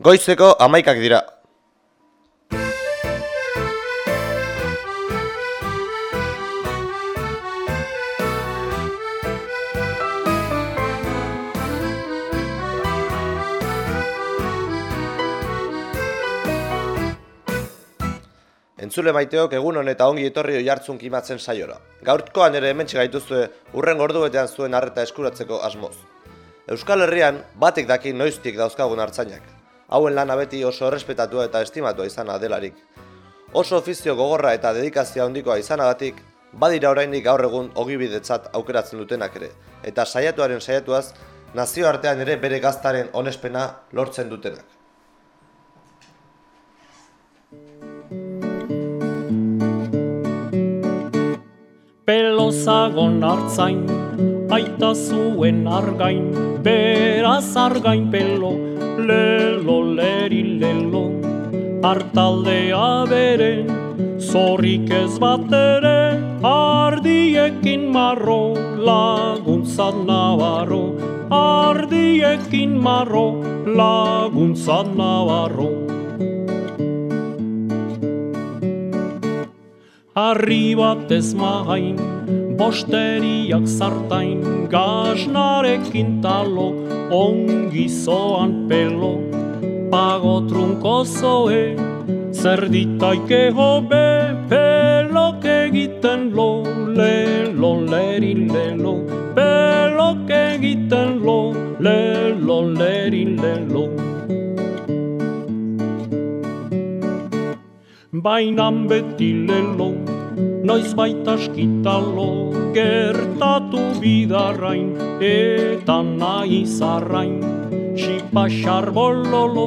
Goizeko amaikak dira. Entzule maiteok egun eta ongi etorri oi hartzun kimatzen saiora. Gaurtkoan ere hemen gaituzue urren gordu betean zuen harreta eskuratzeko asmoz. Euskal Herrian batek daki noiztik dauzkagun hartzainak. Hauen lana beti oso errespetatua eta estimatua izana delarik. Oso ofizio gogorra eta dedikazio handikoa izanagatik, badira oraindik gaur egun ogibidetzat aukeratzen dutenak ere, eta saiatuaren saiatuaz, nazioartean ere bere gaztaren onespena lortzen dutenak. Pelozagon hartzain, aita zuen argain, beraz argain pelo, lelo leri lelo. Artaldea bere, zorrik ez bat ere, ardiekin marro, laguntzat nabarro. Ardiekin marro, laguntzat nabarro. Arri bat ez mahain, bosteriak zartain, gaznarekin talo, ongi zoan pelo, pago trunko zoe, zer ditaike hobe, pelok egiten lo, lelo leri lelo, pelok egiten lo, lelo leri lelo. Bainan beti lelo, noiz baita askitalo, gertatu bidarrain, eta nahi zarrain, xipaxar bololo,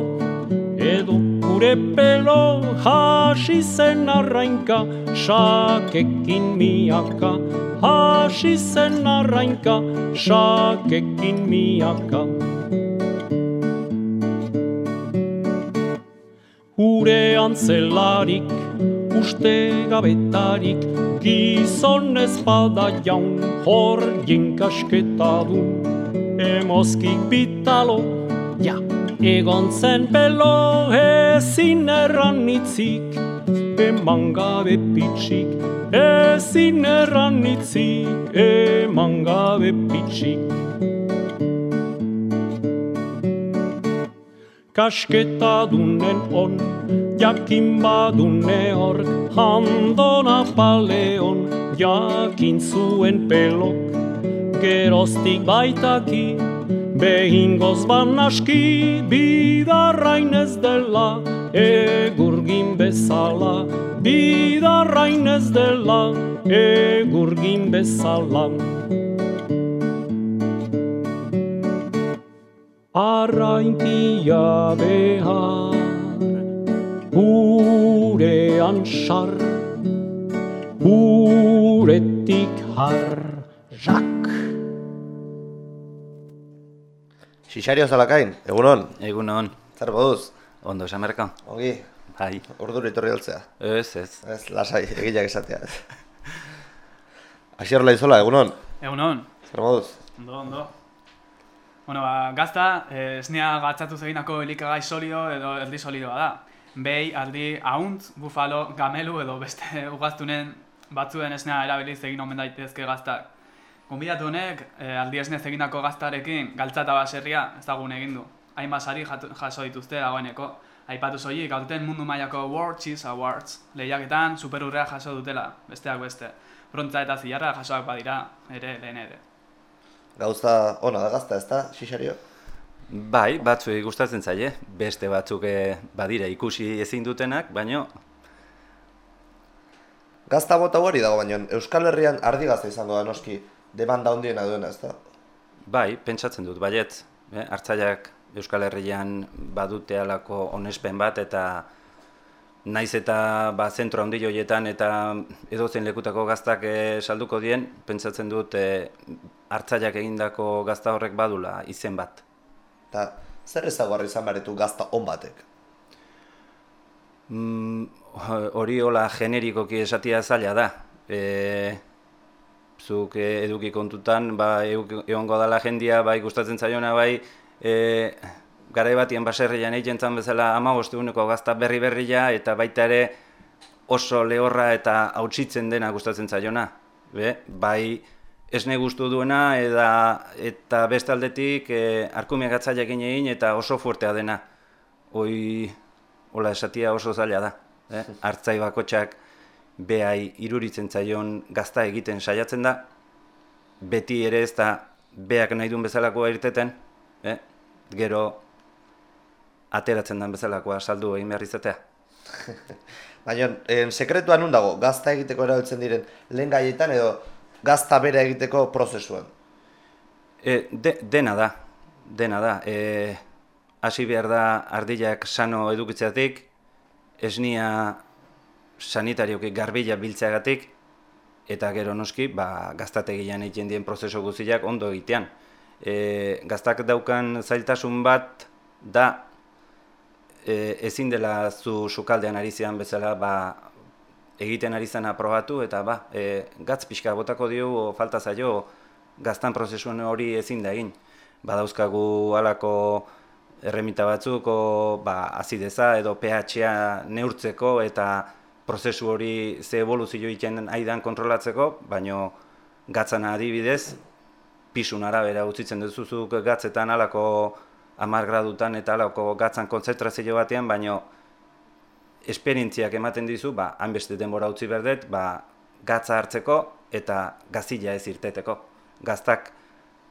edo gure pelo, hasi zen arrainka, sakekin miaka, hasi zen arrainka, sakekin miaka. Ure antzelarik, uste gabetarik, gizon ez bada jaun, hor jinkasketa du. Emozkik bitalo, ja, egon zen pelo, ezin erran itzik, eman gabe pitsik, ezin erran itzik, eman gabe pitsik. kasketa dunen on, jakin badune hor, handona paleon, jakin zuen pelok, geroztik baitaki, behingoz banaski, bidarrain ez dela, egurgin bezala, bidarrain ez dela, egurgin bezala. Arraintia behar, hurean sar, huretik har, jak. Xixario Zalakain, egunon, Egun hon, zer moduz? ondo esamerka? Ongi, Bai, urduri etorri altzea. ez, ez. Ez, lasai, egileak esatea. Asierla izola, egunon, Egunon, zer moduz? ondo, ondo. Bueno, ba, gazta, eh, esnea gatzatu eginako elikagai solido edo erdi solidoa da. Behi, aldi, ahuntz, bufalo, gamelu edo beste ugaztunen batzuen esnea erabiliz egin omen daitezke gaztak. Gonbidatu honek, eh, aldi esnez egindako gaztarekin galtzata baserria ezagun egin du. Hainbat sari jaso dituzte dagoeneko. Aipatu soilik, aurten mundu mailako World Cheese Awards. Lehiaketan superurrea jaso dutela, besteak beste. Brontza eta zilarra jasoak badira, ere, lehen ere. Gauza ona da gazta, ez da, Xixario? Bai, batzuei gustatzen zaie, beste batzuk eh, badira ikusi ezin dutenak, baino Gazta mota hori dago baino, Euskal Herrian ardi gazta izango da noski, demanda handiena duena, ez da? bai, pentsatzen dut, baiet, eh, hartzaiak Euskal Herrian badute halako onespen bat eta naiz eta ba, zentro handi joietan eta edozein lekutako gaztak eh, salduko dien, pentsatzen dut eh, hartzaiak egindako gazta horrek badula izen bat. Eta zer ezaguarri izan baretu gazta on batek? Mm, hori hola generikoki esatia zaila da. E, zuk e, eduki kontutan, ba, egongo dala jendia, bai gustatzen zaiona, bai e, garai batien baserrian egiten zan bezala ama uneko gazta berri berria eta baita ere oso lehorra eta hautsitzen dena gustatzen zaiona. Be, bai esne gustu duena eta, eta beste aldetik e, arkumiak atzailekin egin eta oso fuertea dena. Hoi, hola esatia oso zaila da. Eh? Artzai bakotxak behai iruritzen zaion gazta egiten saiatzen da, beti ere ez da beak nahi duen bezalakoa irteten, eh? gero ateratzen den bezalakoa saldu egin behar izatea. Baina, en, sekretua nun dago, gazta egiteko erabiltzen diren lehen gaietan edo gazta bera egiteko prozesuan? E, de, dena da, dena da. E, hasi behar da ardilak sano edukitzeatik, esnia sanitarioki garbila biltzeagatik, eta gero noski, ba, gaztategian egiten dien prozeso guztiak ondo egitean. E, gaztak daukan zailtasun bat da e, ezin dela zu sukaldean ari zian bezala ba, egiten ari zena aprobatu eta ba, e, gatz pixka botako dio o, falta zaio gaztan prozesuan hori ezin da egin. Badauzkagu halako erremita batzuk o, ba, azideza edo pH-a neurtzeko eta prozesu hori ze evoluzio egiten aidan kontrolatzeko, baino gatzana adibidez, pisun arabera utzitzen duzuzuk gatzetan alako amar gradutan eta alako gatzan konzentrazio batean, baino esperientziak ematen dizu, ba, hanbeste denbora utzi berdet, ba, gatza hartzeko eta gazila ez irteteko. Gaztak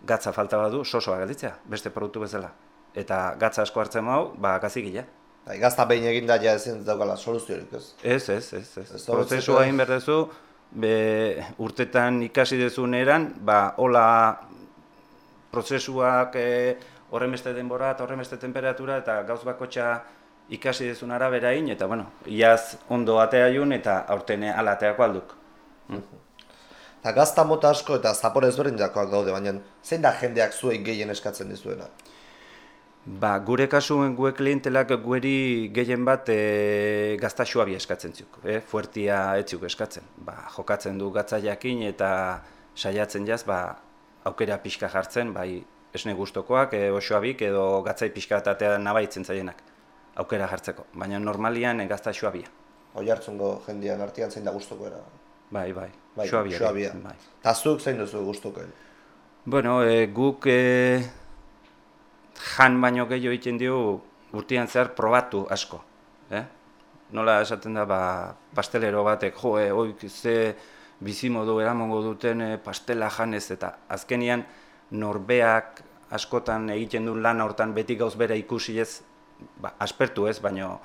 gatza falta badu, sosoa galditzea, beste produktu bezala. Eta gatza asko hartzen hau, ba, gazigila. Bai, gazta behin egin da ja ezin daukala soluziorik, ez? Ez, ez, ez, ez. Ez Prozesua egin behar duzu, be, urtetan ikasi duzun eran, ba, hola prozesuak e, horren beste denbora eta horren beste temperatura eta gauz bakotxa ikasi duzun arabera egin, eta bueno, iaz ondo atea jun eta aurten ala ateako alduk. Eta gazta mota asko eta zapore ezberdinakoak daude, baina zein da jendeak zuei gehien eskatzen dizuena? Ba, gure kasuen gue klientelak gueri gehien bat e, gazta suabia eskatzen zuk, e, fuertia etziuk eskatzen. Ba, jokatzen du gatza jakin eta saiatzen jaz, ba, aukera pixka jartzen, bai esne gustokoak, e, osoabik edo gatzai pixka atatea nabaitzen zaienak aukera jartzeko. Baina normalian gazta suabia. Oi hartzungo jendean artean zein da gustokoena? Bai, bai, Bai, suabia. suabia. Bai. Ta zuk zein duzu gustokoen? Bueno, e, guk e, jan baino gehiago egiten dio urtean zehar probatu asko. Eh? Nola esaten da, ba, pastelero batek, jo, e, oik ze bizimodu eramongo duten e, pastela janez, eta azkenian norbeak askotan egiten du lan hortan beti gauz bera ikusi ez, ba, aspertu ez, baino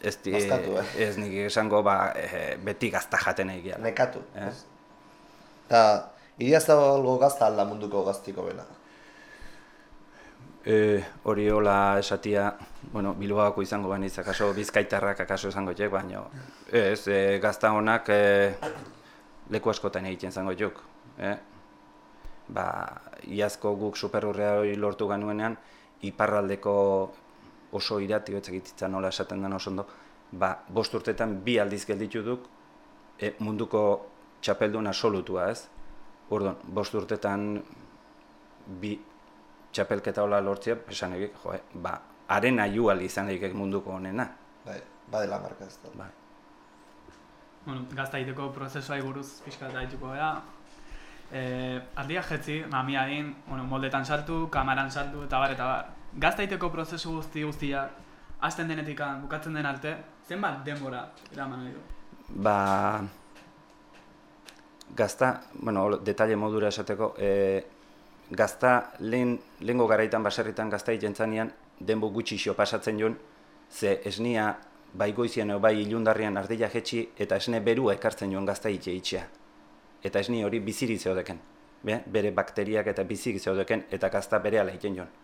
ez, di, Bazkatu, eh? ez nik esango ba, e, beti gazta jaten egia. Nekatu. Eh? ez? Eta iriaztabalgo gazta alda munduko gaztiko bena. E, hori hola esatia, bueno, Bilbaoko izango baniz, akaso bizkaitarrak akaso izango txek, baina ez, e, gazta honak e, leku askotan egiten zango juk. E? Ba, iazko guk superurrea hori lortu ganuenean, iparraldeko oso irati betzak ititzen nola esaten den oso ondo, ba, bost urtetan bi aldiz gelditu duk e, munduko txapelduna solutua, ez? Orduan, bost urtetan bi txapelketa hola lortzea, esan egik, jo, eh, ba, arena jual izan egik munduko honena. Bai, badela marka ez da. Bai. bueno, gazta egiteko prozesuai buruz pixka eta dituko gara. E, aldia jetzi, mamia egin, bueno, moldetan sartu, kamaran sartu, eta bar, eta bar. Gazta egiteko prozesu guzti guztiak, hasten denetikan, bukatzen den arte, zenbat denbora eraman du? Ba, gazta, bueno, detalle modura esateko, e, gazta lehen, lehengo garaitan baserritan gazta egiten zanean, denbo gutxi xo pasatzen joan, ze esnia bai goizian edo bai ilundarrian ardila jetxi eta esne berua ekartzen joan gazta itxe itxea. Eta esni hori bizirik zeodeken. Be? Bere bakteriak eta bizirik zeodeken eta gazta bere ala egiten joan.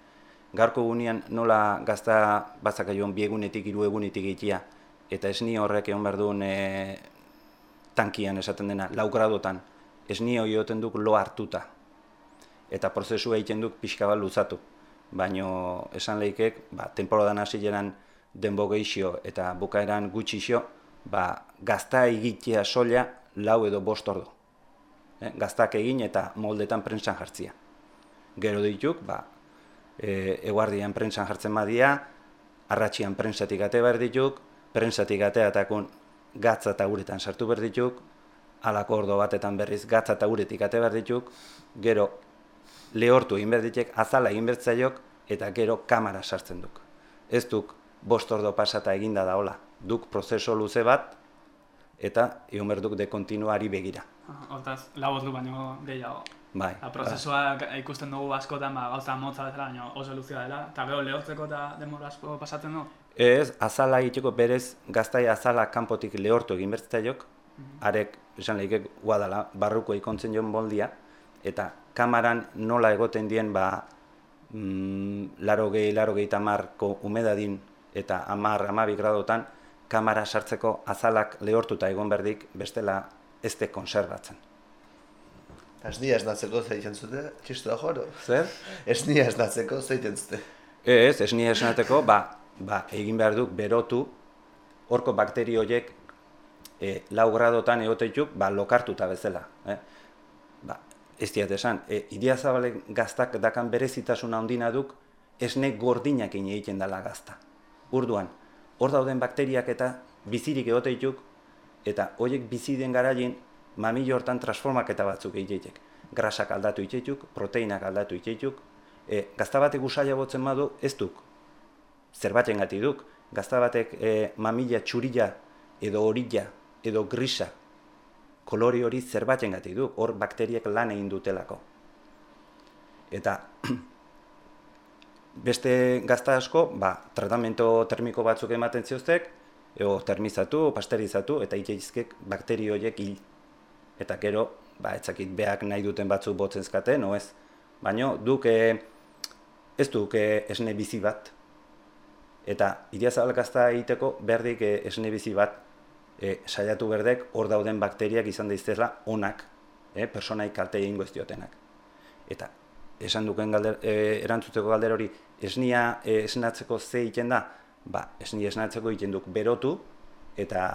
Gaurko gunean nola gazta batzaka joan biegunetik, hiru egunetik egitea, eta esni horrek egon behar duen e, tankian esaten dena, lau gradotan, esni hori oten duk lo hartuta. Eta prozesua egiten duk pixka bat luzatu. Baino esan leikek, ba, temporadan hasi jeran denbo geixio eta bukaeran gutxixo, ba, gazta egitea soila lau edo bost ordu. Eh, gaztak egin eta moldetan prentsan jartzia. Gero dituk, ba, e, eguardian prentsan jartzen badia, arratxian prentsatik ate behar dituk, prentsatik ateatakun gatza eta uretan sartu behar dituk, alako ordo batetan berriz gatza eta uretik ate behar dituk, gero lehortu egin behar ditek, azala egin behar zaiok, eta gero kamera sartzen duk. Ez duk bost ordo pasata eginda da hola, duk prozeso luze bat, eta egon behar dekontinuari begira. Hortaz, lau ordu baino gehiago. Bai, Eta prozesua ikusten dugu askotan ba, gauza motza bezala, baina oso luzea dela. Eta gero lehortzeko eta denbora asko pasatzen du. Ez, azala egiteko berez, gaztai azala kanpotik lehortu egin bertzaiok, arek, esan lehikek, guadala, barruko ikontzen joan boldia, eta kamaran nola egoten dien, ba, mm, laro gehi, laro gehi tamarko umedadin, eta amar, amabi gradotan, kamara sartzeko azalak lehortuta egon berdik, bestela ez de konserbatzen. Esnia esnatzeko zeiten zute, txistu da joro. Zer? Esnia esnatzeko zeiten zute. Ez, ez nire esateko, ba, ba, egin behar duk berotu, horko bakteri horiek e, lau gradotan egoteituk, ba, lokartuta bezala. Eh? Ba, ez diat esan, e, idiazabale gaztak dakan berezitasuna ondina duk, esne gordinak egiten dela gazta. Urduan, hor dauden bakteriak eta bizirik egoteituk, eta horiek bizi den garaien mamilo hortan transformaketa batzuk egiteitek. Grasak aldatu itxeituk, proteinak aldatu itxeituk, e, gazta batek usaila botzen badu ez duk, zerbaten gati duk, gazta batek e, mamila txurila edo horila edo grisa, kolori hori zerbaten gati duk, hor bakteriek lan egin dutelako. Eta beste gazta asko, ba, tratamento termiko batzuk ematen zioztek, edo termizatu, pasterizatu, eta itxeizkek bakteri horiek hil. Eta gero, ba, etzakit beak nahi duten batzuk botzen zkaten, no ez. Baina, duk, e, ez duk e, esne bizi bat. Eta idiazalgazta egiteko berdik e, esne bizi bat e, saiatu berdek hor dauden bakteriak izan daiztezla onak, e, personai kalte egingo ez diotenak. Eta esan duken galder, e, erantzuteko galder hori, esnia e, esnatzeko ze egiten da? Ba, esnia esnatzeko egiten duk berotu, eta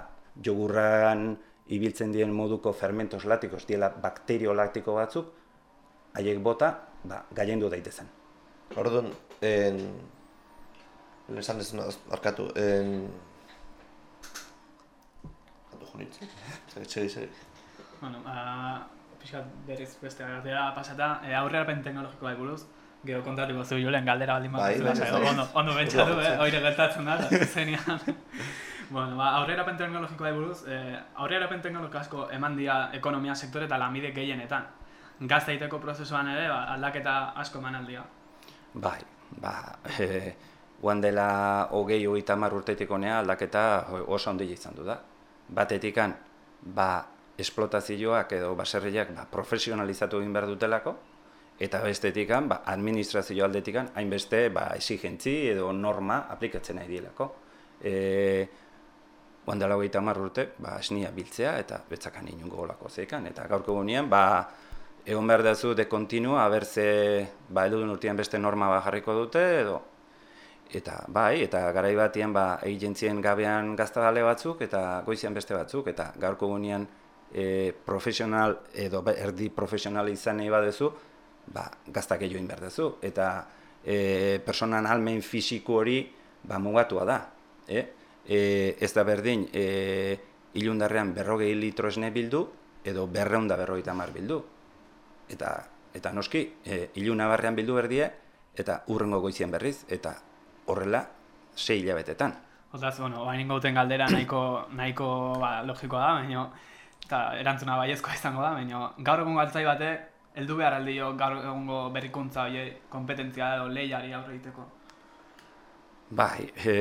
jogurran ibiltzen dien moduko fermentos latikos diela bakterio laktiko batzuk, haiek bota, ba, gaiendu daitezen. Orduan, en... Esan ez arkatu, en... Ando junitzen? Segi, segi. Bueno, ba, pixkat berriz beste galdera pasata, e, aurrerapen teknologikoa buruz, gero kontatuko zu Julen galdera baldin Bai, bat bai, lasai, bai. ondo, ondo bentsatu, eh, bai. oire gertatzen da, zenean. bueno, ba, aurrerapen teknologikoa buruz, eh, aurrerapen teknologiko asko eman dira ekonomia sektore eta lanbide gehienetan. Gazta prozesuan ere, ba, aldaketa asko eman aldia. Bai, ba, e, guan dela hogei hogeita hamar urtetik honea aldaketa oso handia izan du da. Batetikan, ba, esplotazioak edo baserriak ba, profesionalizatu egin behar dutelako, eta bestetikan, ba, administrazio aldetikan, hainbeste ba, esigentzi edo norma aplikatzen nahi dielako. E, guan dela hogeita hamar urte, ba, esnia biltzea eta betzakan inungo golako zeikan. Eta gaurko gunean, ba, egon behar dazu de kontinua, aber ze, ba, eldudun urtean beste norma ba jarriko dute, edo, eta bai, eta garai batean ba, egientzien gabean gaztagale batzuk, eta goizian beste batzuk, eta gaurko gunean e, profesional, edo erdi profesional izan nahi badezu, ba, gaztak join behar duzu, eta e, personan almen fisiko hori ba, mugatua da. E? E, ez da berdin, e, ilundarrean berrogei litro esne bildu, edo berreunda berrogeita hamar bildu. Eta, eta noski, e, iluna barrean bildu berdie, eta urrengo goizian berriz, eta horrela, sei hilabetetan. Hortaz, bueno, bain gauten galdera nahiko, nahiko ba, logikoa da, baina eta erantzuna baiezkoa izango da, baina gaur egun galtzai bate, heldu behar aldio gaur egungo berrikuntza hori kompetentzia edo lehiari aurre egiteko. Bai, e,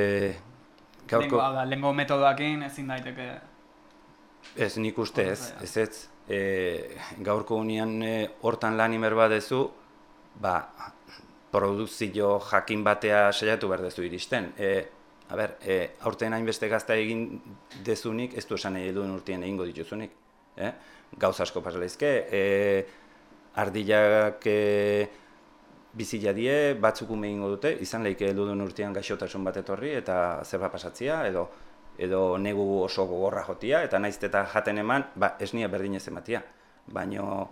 gaurko... Lengo, da, lengo metodoakin ezin daiteke Ez nik uste ez, ez ez. E, gaurko unian e, hortan lan imer badezu, ba, produzio jakin batea saiatu behar dezu iristen. E, a ber, e, aurten hainbeste gazta egin dezunik, ez du esan nahi duen urtien egingo dituzunik. E? Gauz asko pasalaizke, e, ardilak e, bizila die, batzuk ume egingo dute, izan lehike duen urtean gaixotasun bat etorri eta zerba pasatzia, edo edo negu oso gogorra jotia, eta naiz eta jaten eman, ba, esnia berdinez ematia. Baino,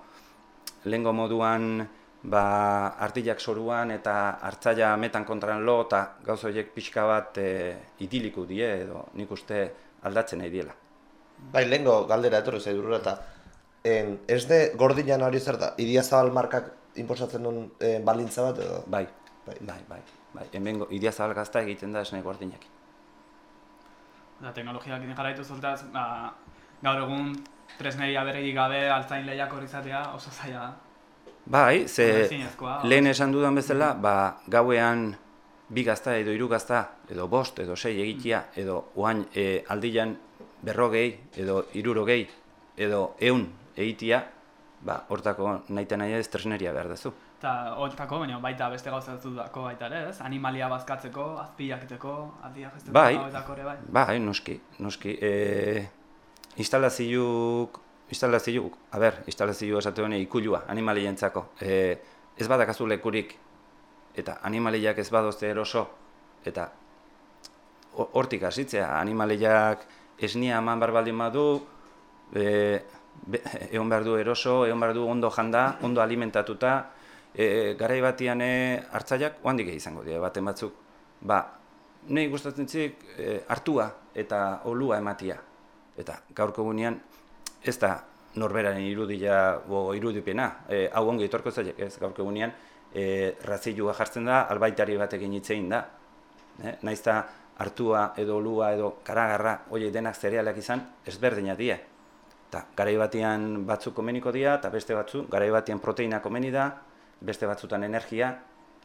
lehengo moduan ba, artilak soruan eta hartzaia metan kontran lo eta gauz horiek pixka bat e, idiliku die edo nik uste aldatzen nahi diela. Bai, lehenko galdera etorri zaidurura eta en, ez de gordinan hori zer da, idia zabal markak inposatzen duen eh, balintza bat edo? Bai, Bai. bai, bai. bai. Hemen idia zabalgazta egiten da esne gordinekin. Da, teknologiak egin jarraitu zultaz, ba, gaur egun tresnei aberegi gabe altzain lehiak hori izatea oso zaila da. Bai, ze lehen esan dudan bezala, ba, gauean bi gazta edo hiru gazta, edo bost, edo sei egitea, edo oain e, aldian berrogei, edo hirurogei, edo eun egitea, ba, hortako nahi nahi ez tresneria behar duzu. Eta hortako, baina baita beste gauza dako baita ere, ez? Animalia bazkatzeko, azpiakiteko, aldiak ez Bai. ere, bai. Bai, noski, noski. E, instalaziouk, instalaziouk, a ber, instalazio esate hone ikulua, animalientzako. E, ez badakazu lekurik, eta animaliak ez badozte eroso, eta ho- hortik hasitzea, animaliak esnia eman behar baldin badu, e, egon behar du eroso, egon behar du ondo janda, ondo alimentatuta, e, garai batian e, hartzaiak oandik izango dira, baten batzuk, ba, nahi gustatzen zik e, hartua eta olua ematia. Eta gaurko gunean ez da norberaren irudia o irudipena, e, hau ongi etorko zailek, ez gaurko gunean e, razilua jartzen da, albaitari batekin hitzein da. Eh? Naiz eta hartua edo olua edo karagarra, horiek denak zerealak izan, ezberdina die. Eta garai batean batzuk komeniko dira, eta beste batzuk, garai batean proteina komeni da, beste batzutan energia,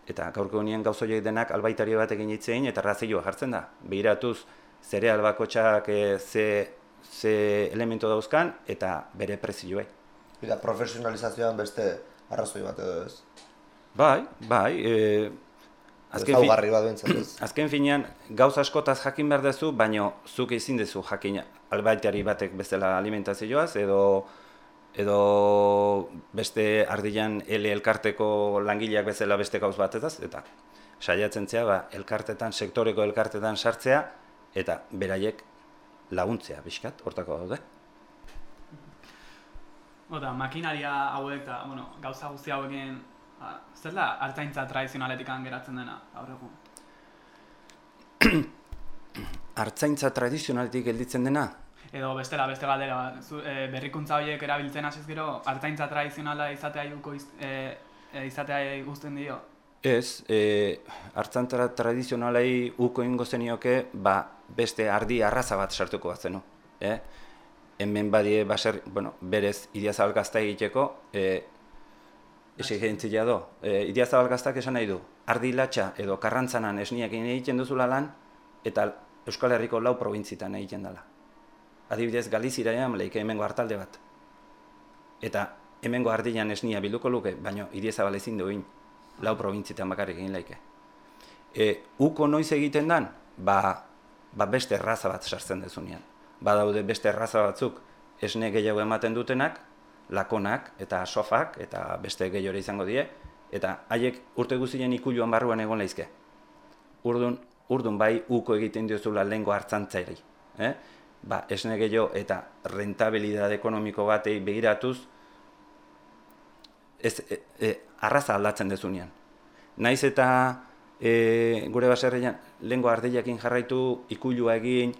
eta gaurko gunean gauz horiek denak albaitari batekin hitzein eta razilua jartzen da. Behiratuz, zereal bakotxak e, ze, ze elemento dauzkan eta bere prezioei. Eta profesionalizazioan beste arrazoi bat edo ez? Bai, bai, e, azken, fi, Ezaugarri bat bentsat ez? azken finean gauz askotaz jakin behar duzu, baino zuk ezin duzu jakin albaitari batek bezala alimentazioaz edo edo beste ardian ele elkarteko langileak bezala beste gauz batetaz eta saiatzen zea ba, elkartetan, sektoreko elkartetan sartzea eta beraiek laguntzea bizkat, hortako daude. Ota, makinaria hauek eta, bueno, gauza guzti hauekin, ba, zer da hartzaintza tradizionaletik geratzen dena, gaur egun? Artzaintza tradizionaletik gelditzen dena, Edo bestela, beste galdera, e, berrikuntza horiek erabiltzen hasiz gero, hartzaintza tradizionala izatea juko iz, e, e, izatea guztien dio. Ez, e, hartzantara tradizionalei uko ingo zenioke, ba, beste ardi arraza bat sartuko bat zenu. E? Hemen badie baser, bueno, berez idiazabalgazta egiteko, e, exigentzia do. E, idiazabalgaztak esan nahi du, ardi latxa edo karrantzanan esniakin egiten duzula lan, eta Euskal Herriko lau probintzitan egiten dela. Adibidez, Galiziraean leike hemengo hartalde bat. Eta hemengo ardian esnia bilduko luke, baino idiazabal ezin duin, lau probintzitan bakarrik egin laike. E, uko noiz egiten dan, ba, ba beste erraza bat sartzen dezunean. Badaude beste erraza batzuk esne gehiago ematen dutenak, lakonak eta sofak eta beste gehiore izango die, eta haiek urte guztien ikuluan barruan egon laizke. Urdun, urdun bai uko egiten diozula lehengo hartzantzairi. Eh? Ba, esne gehiago eta rentabilidade ekonomiko batei begiratuz, ez, e, e, arraza aldatzen dezunean. Naiz eta e, gure baserrian lehengo ardeiakin jarraitu, ikulua egin,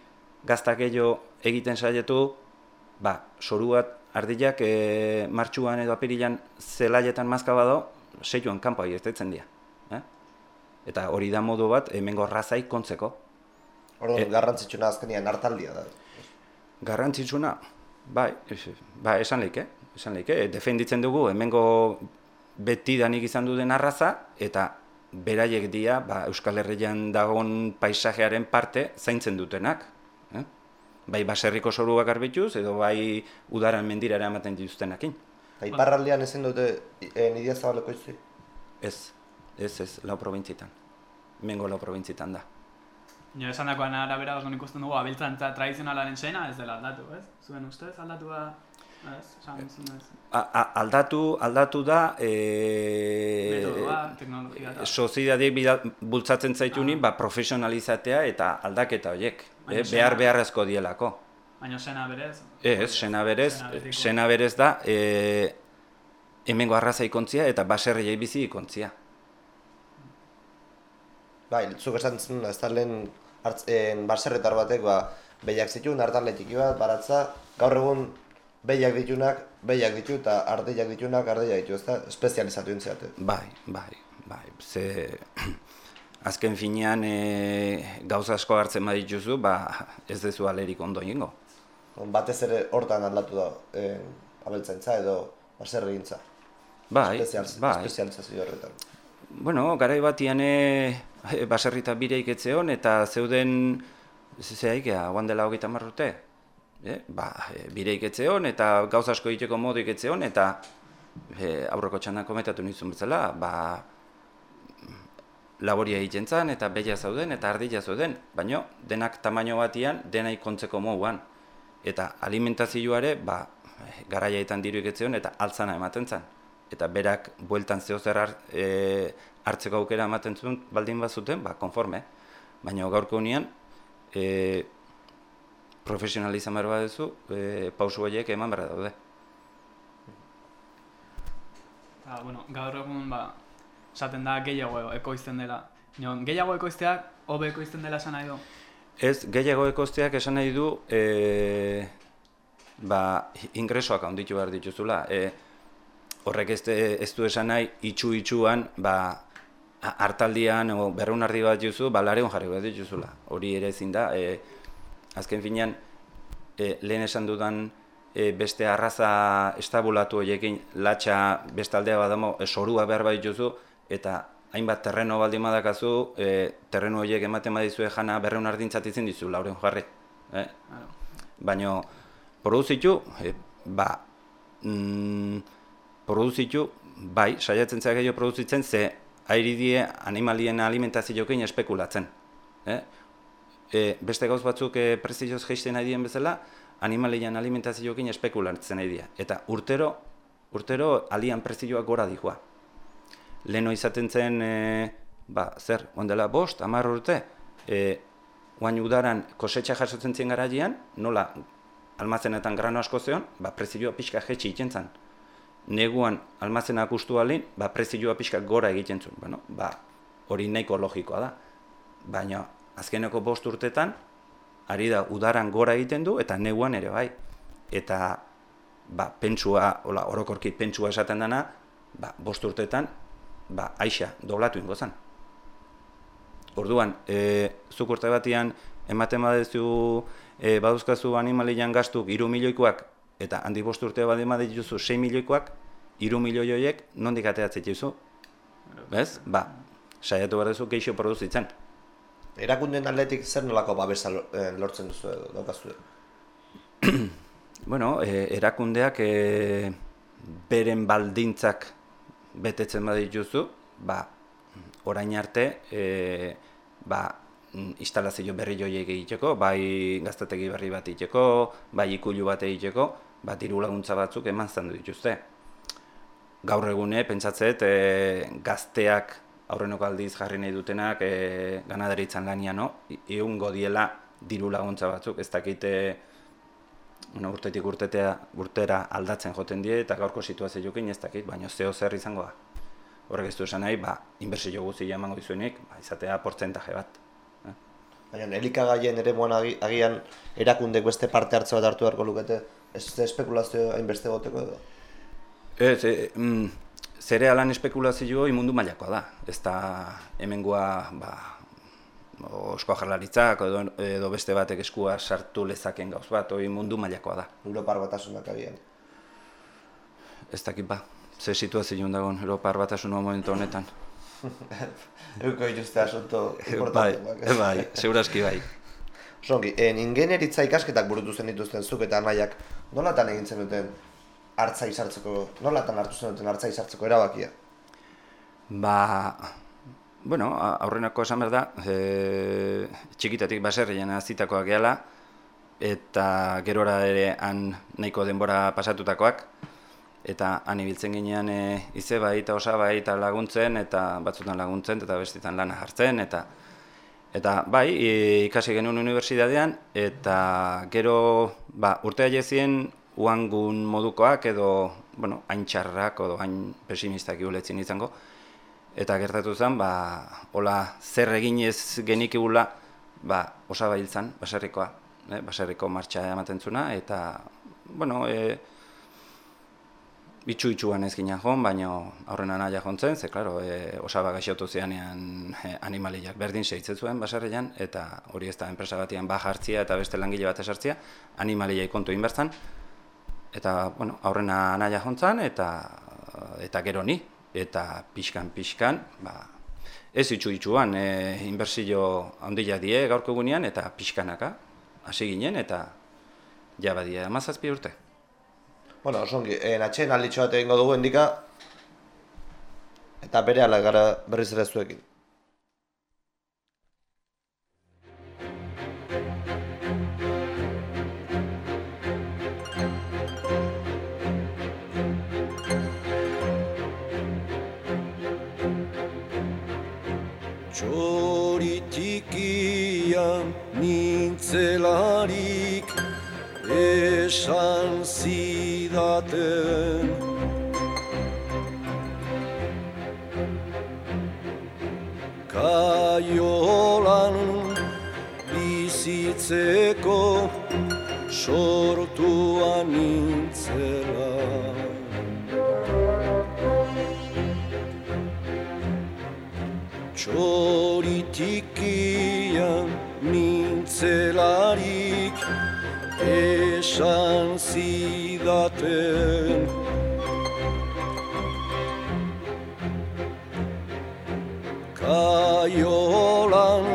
gaztak gehiago egiten saietu, ba, soruat ardiak e, martxuan edo apirilan zelaietan mazka bado, seioan kanpoa irtetzen dira. Eh? Eta hori da modu bat, hemengo razai kontzeko. Orduan, E- garrantzitsuna azkenean hartaldia da. Garrantzitsuna, bai, ba, esan leike, esan leike, defenditzen dugu hemengo betidanik izan duten arraza, eta beraiek dira ba, Euskal Herrian dagon paisajearen parte zaintzen dutenak. Eh? Bai baserriko soruak garbituz, edo bai udaran mendira eramaten dituztenakin. Eta iparraldean ezin dute e, nidia zabaleko izi? Ez, ez, ez, lau probintzitan. Hemengo lau probintzitan da. Jo, esan dakoan arabera, oso nik usten dugu, abiltzantza tradizionalaren sena ez dela aldatu, ez? Zuen ustez aldatu da, ez? Zunez, A, a, aldatu, aldatu da, e, metodoa, teknologia eta... sozidadeek bida- bultzatzen zaitunin, ba, profesionalizatea eta aldaketa horiek. Baina Eh, sena- behar beharrezko dielako. Baina sena berez? Ez, sena berez, Sena berez da, e, hemengo arraza ikontzia eta baserriei bizi ikontzia. Bai, zuk esan zen, ez da lehen hartzen baserretar batek, ba, behiak zituen, hartarle txiki bat, baratza, gaur egun behiak ditunak, behiak ditu, eta ardeiak ditunak, ardeiak ditu, ez da, espezializatu intzeate. Bai, bai, bai, ze azken finean e, gauza asko hartzen badituzu, ba ez dezu alerik ondo ingo. Batez ere hortan aldatu da, e, abeltzaintza edo baserregintza. Bai, Espezializ- bai. Espezializazio horretan. Bueno, garai batian e, baserrita bireik etzeon eta zeuden zehaik, guan dela hogeita hamar urte. E, ba, e, bireik etzeon eta gauza asko egiteko moduik etzeon eta e, aurreko txandan komentatu nizun bezala, ba, laboria egiten zen eta bella zauden eta ardila zauden, baino denak tamaino batian dena ikontzeko moduan. Eta alimentazioare, ba, garaiaetan diruik etzeon eta altzana ematen zen. Eta berak bueltan zeo zer har, e, hartzeko aukera ematen zuen baldin bazuten, ba, konforme. Baina gaurko unian, e, profesional izan behar baduzu, e, pausu horiek eman behar daude. Ba, bueno, gaur egun, ba, esaten da gehiago ekoizten dela. Nion, gehiago ekoizteak, hobe ekoizten dela esan nahi du. Ez, gehiago ekoizteak esan nahi du, e, ba, ingresoak handitu behar dituzula. E, horrek ez, ez du esan nahi, itxu-itxuan, ba, hartaldian, o, berreun ardi bat juzu, ba, lareun jarri bat dituzula. Hori ere ezin da, e, azken finean, e, lehen esan dudan e, beste arraza estabulatu horiekin latxa bestaldea badamo e, sorua behar bat dituzu eta hainbat terreno baldin badakazu, e, terreno horiek ematen badizue jana berreun ardintzat izin dizu, laureun jarri. Eh? Baina, produzitu, e, ba, mm, produzitu, bai, saiatzen zera gehiago produzitzen, ze airi die animalien alimentazioekin espekulatzen. Eh? E, beste gauz batzuk e, prezioz geisten nahi dien bezala, animalien alimentazioekin espekulatzen nahi dira. Eta urtero, urtero alian prezioak gora dihua. Leno izaten zen, e, ba, zer, ondela bost, hamar urte, e, guain udaran kosetxa jasotzen zien garaian, nola almazenetan grano asko zeon, ba, prezioa pixka jetxi egiten zen. Neguan almazenak ustu alin, ba, prezioa pixka gora egiten zuen. Bueno, ba, hori nahiko logikoa da. Baina azkeneko bost urtetan, ari da udaran gora egiten du eta neguan ere bai. Eta ba, pentsua, hola, orokorki pentsua esaten dana, ba, bost urtetan, ba, aixa, doblatu ingo zen. Orduan, e, zuk urte batian ematen badezu e, baduzkazu animalian gastuk 3 milioikoak eta handi bost urte baldin badituzu 6 milioikoak, 3 milioi horiek nondik ateratzen dituzu? Bez? Ba, saiatu behar duzu geixo produzitzen. Erakundeen atletik zer nolako babesa eh, lortzen duzu edo daukazu? Bueno, e, erakundeak e, beren baldintzak betetzen badituzu, ba, orain arte, e, ba, instalazio berri joiek egiteko, bai gaztetegi berri bat egiteko, bai ikulu bat egiteko, ba, diru laguntza batzuk eman zandu dituzte. Gaur egune, pentsatzet, e, gazteak aurrenoko aldiz jarri nahi dutenak e, ganaderitzan lania, no? Eungo diela diru laguntza batzuk, ez dakite bueno, urtetik urtetea, urtera aldatzen joten die eta gaurko situazioekin ez dakit, baina zeo zer izango da. Horrek ez du esan nahi, ba, inbertsio guztia emango dizuenik, ba, izatea portzentaje bat. Eh? Baina elikagaien ere moan agi, agian erakundek beste parte hartze bat hartu beharko lukete, ez espekulazio hainbeste goteko edo? Ez, e, mm, zerealan espekulazio imundu mailakoa da. Ez da hemengoa, ba, osko jarlaritzak edo, edo beste batek eskua sartu lezaken gauz bat, hori mundu mailakoa da. Europar batasunak agian. Ez dakit ba, ze situazio dagoen Europar batasun momentu honetan. Euko dituzte asunto bai, importanteak. ez? bai, segurazki bai. Zongi, en ingenieritza ikasketak burutu zen dituzten zuk eta anaiak, nolatan egin zen duten hartza izartzeko, nolatan hartu zen duten hartza izartzeko erabakia? Ba, bueno, aurrenako esan behar da, e, txikitatik baserrian azitakoak gehala, eta gerora ere han nahiko denbora pasatutakoak, eta han ibiltzen ginean e, izeba eta osaba eta laguntzen, eta batzutan laguntzen, eta bestetan lana jartzen, eta Eta bai, ikasi genuen unibertsitatean, eta gero ba, urte jezien uangun modukoak edo bueno, hain txarrak edo hain pesimistak iuletzin izango. Eta gertatu zen, ba, hola zer eginez genikigula, ba, osaba hil zen, baserrikoa, eh, baserriko martxa ematen zuna, eta, bueno, e, bitxu itxuan ez gina joan, baina aurrena nahi jontzen, ze, klaro, e, osaba gaixotu zianean e, animaliak berdin seitzen zuen baserrian, eta hori ez da enpresa batian ba jartzia eta beste langile bat esartzia, animaliai kontu inbertzan, eta, bueno, aurrena nahi jontzen, eta, eta gero ni, eta pixkan, pixkan, ba, ez itxu itxuan, e, inbertsio handia die gaurko egunean, eta pixkanaka, hasi ginen, eta jabadia amazazpi urte. Bueno, oso ongi, eh, natxen alditxo bat egingo dugu endika, eta bere ala gara berriz ere zuekin. Nintzelarik esan zidaten. Kaiolan bizitzeko sortua nintzela. Txoritikian esan zidaten Kaiolan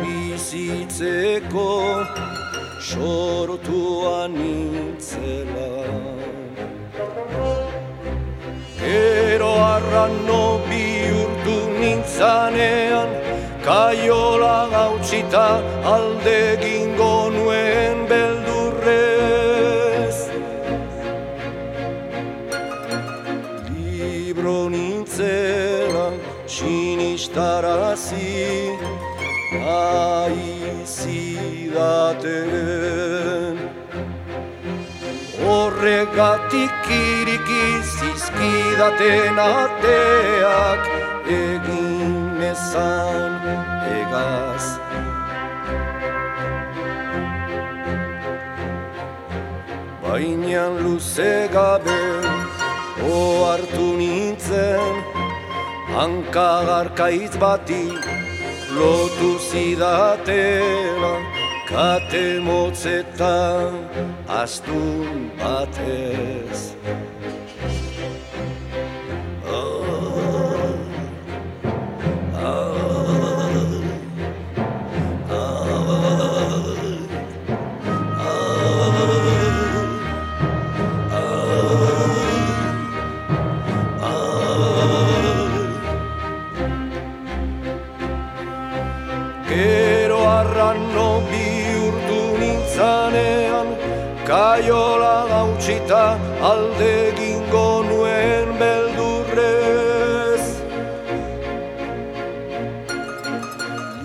bizitzeko sortua nintzela Gero arrano bihurtu nintzanean Kaiola gautzita alde gingo nuen sinistarazi aizidaten Horregatik iriki zizkidaten ateak egin ezan egaz. Baina luze gabe ohartu nintzen hankagarkaitz bati lotu zidatela kate motzetan astun batez. Kaiola gautsita alde gingo nuen beldurrez.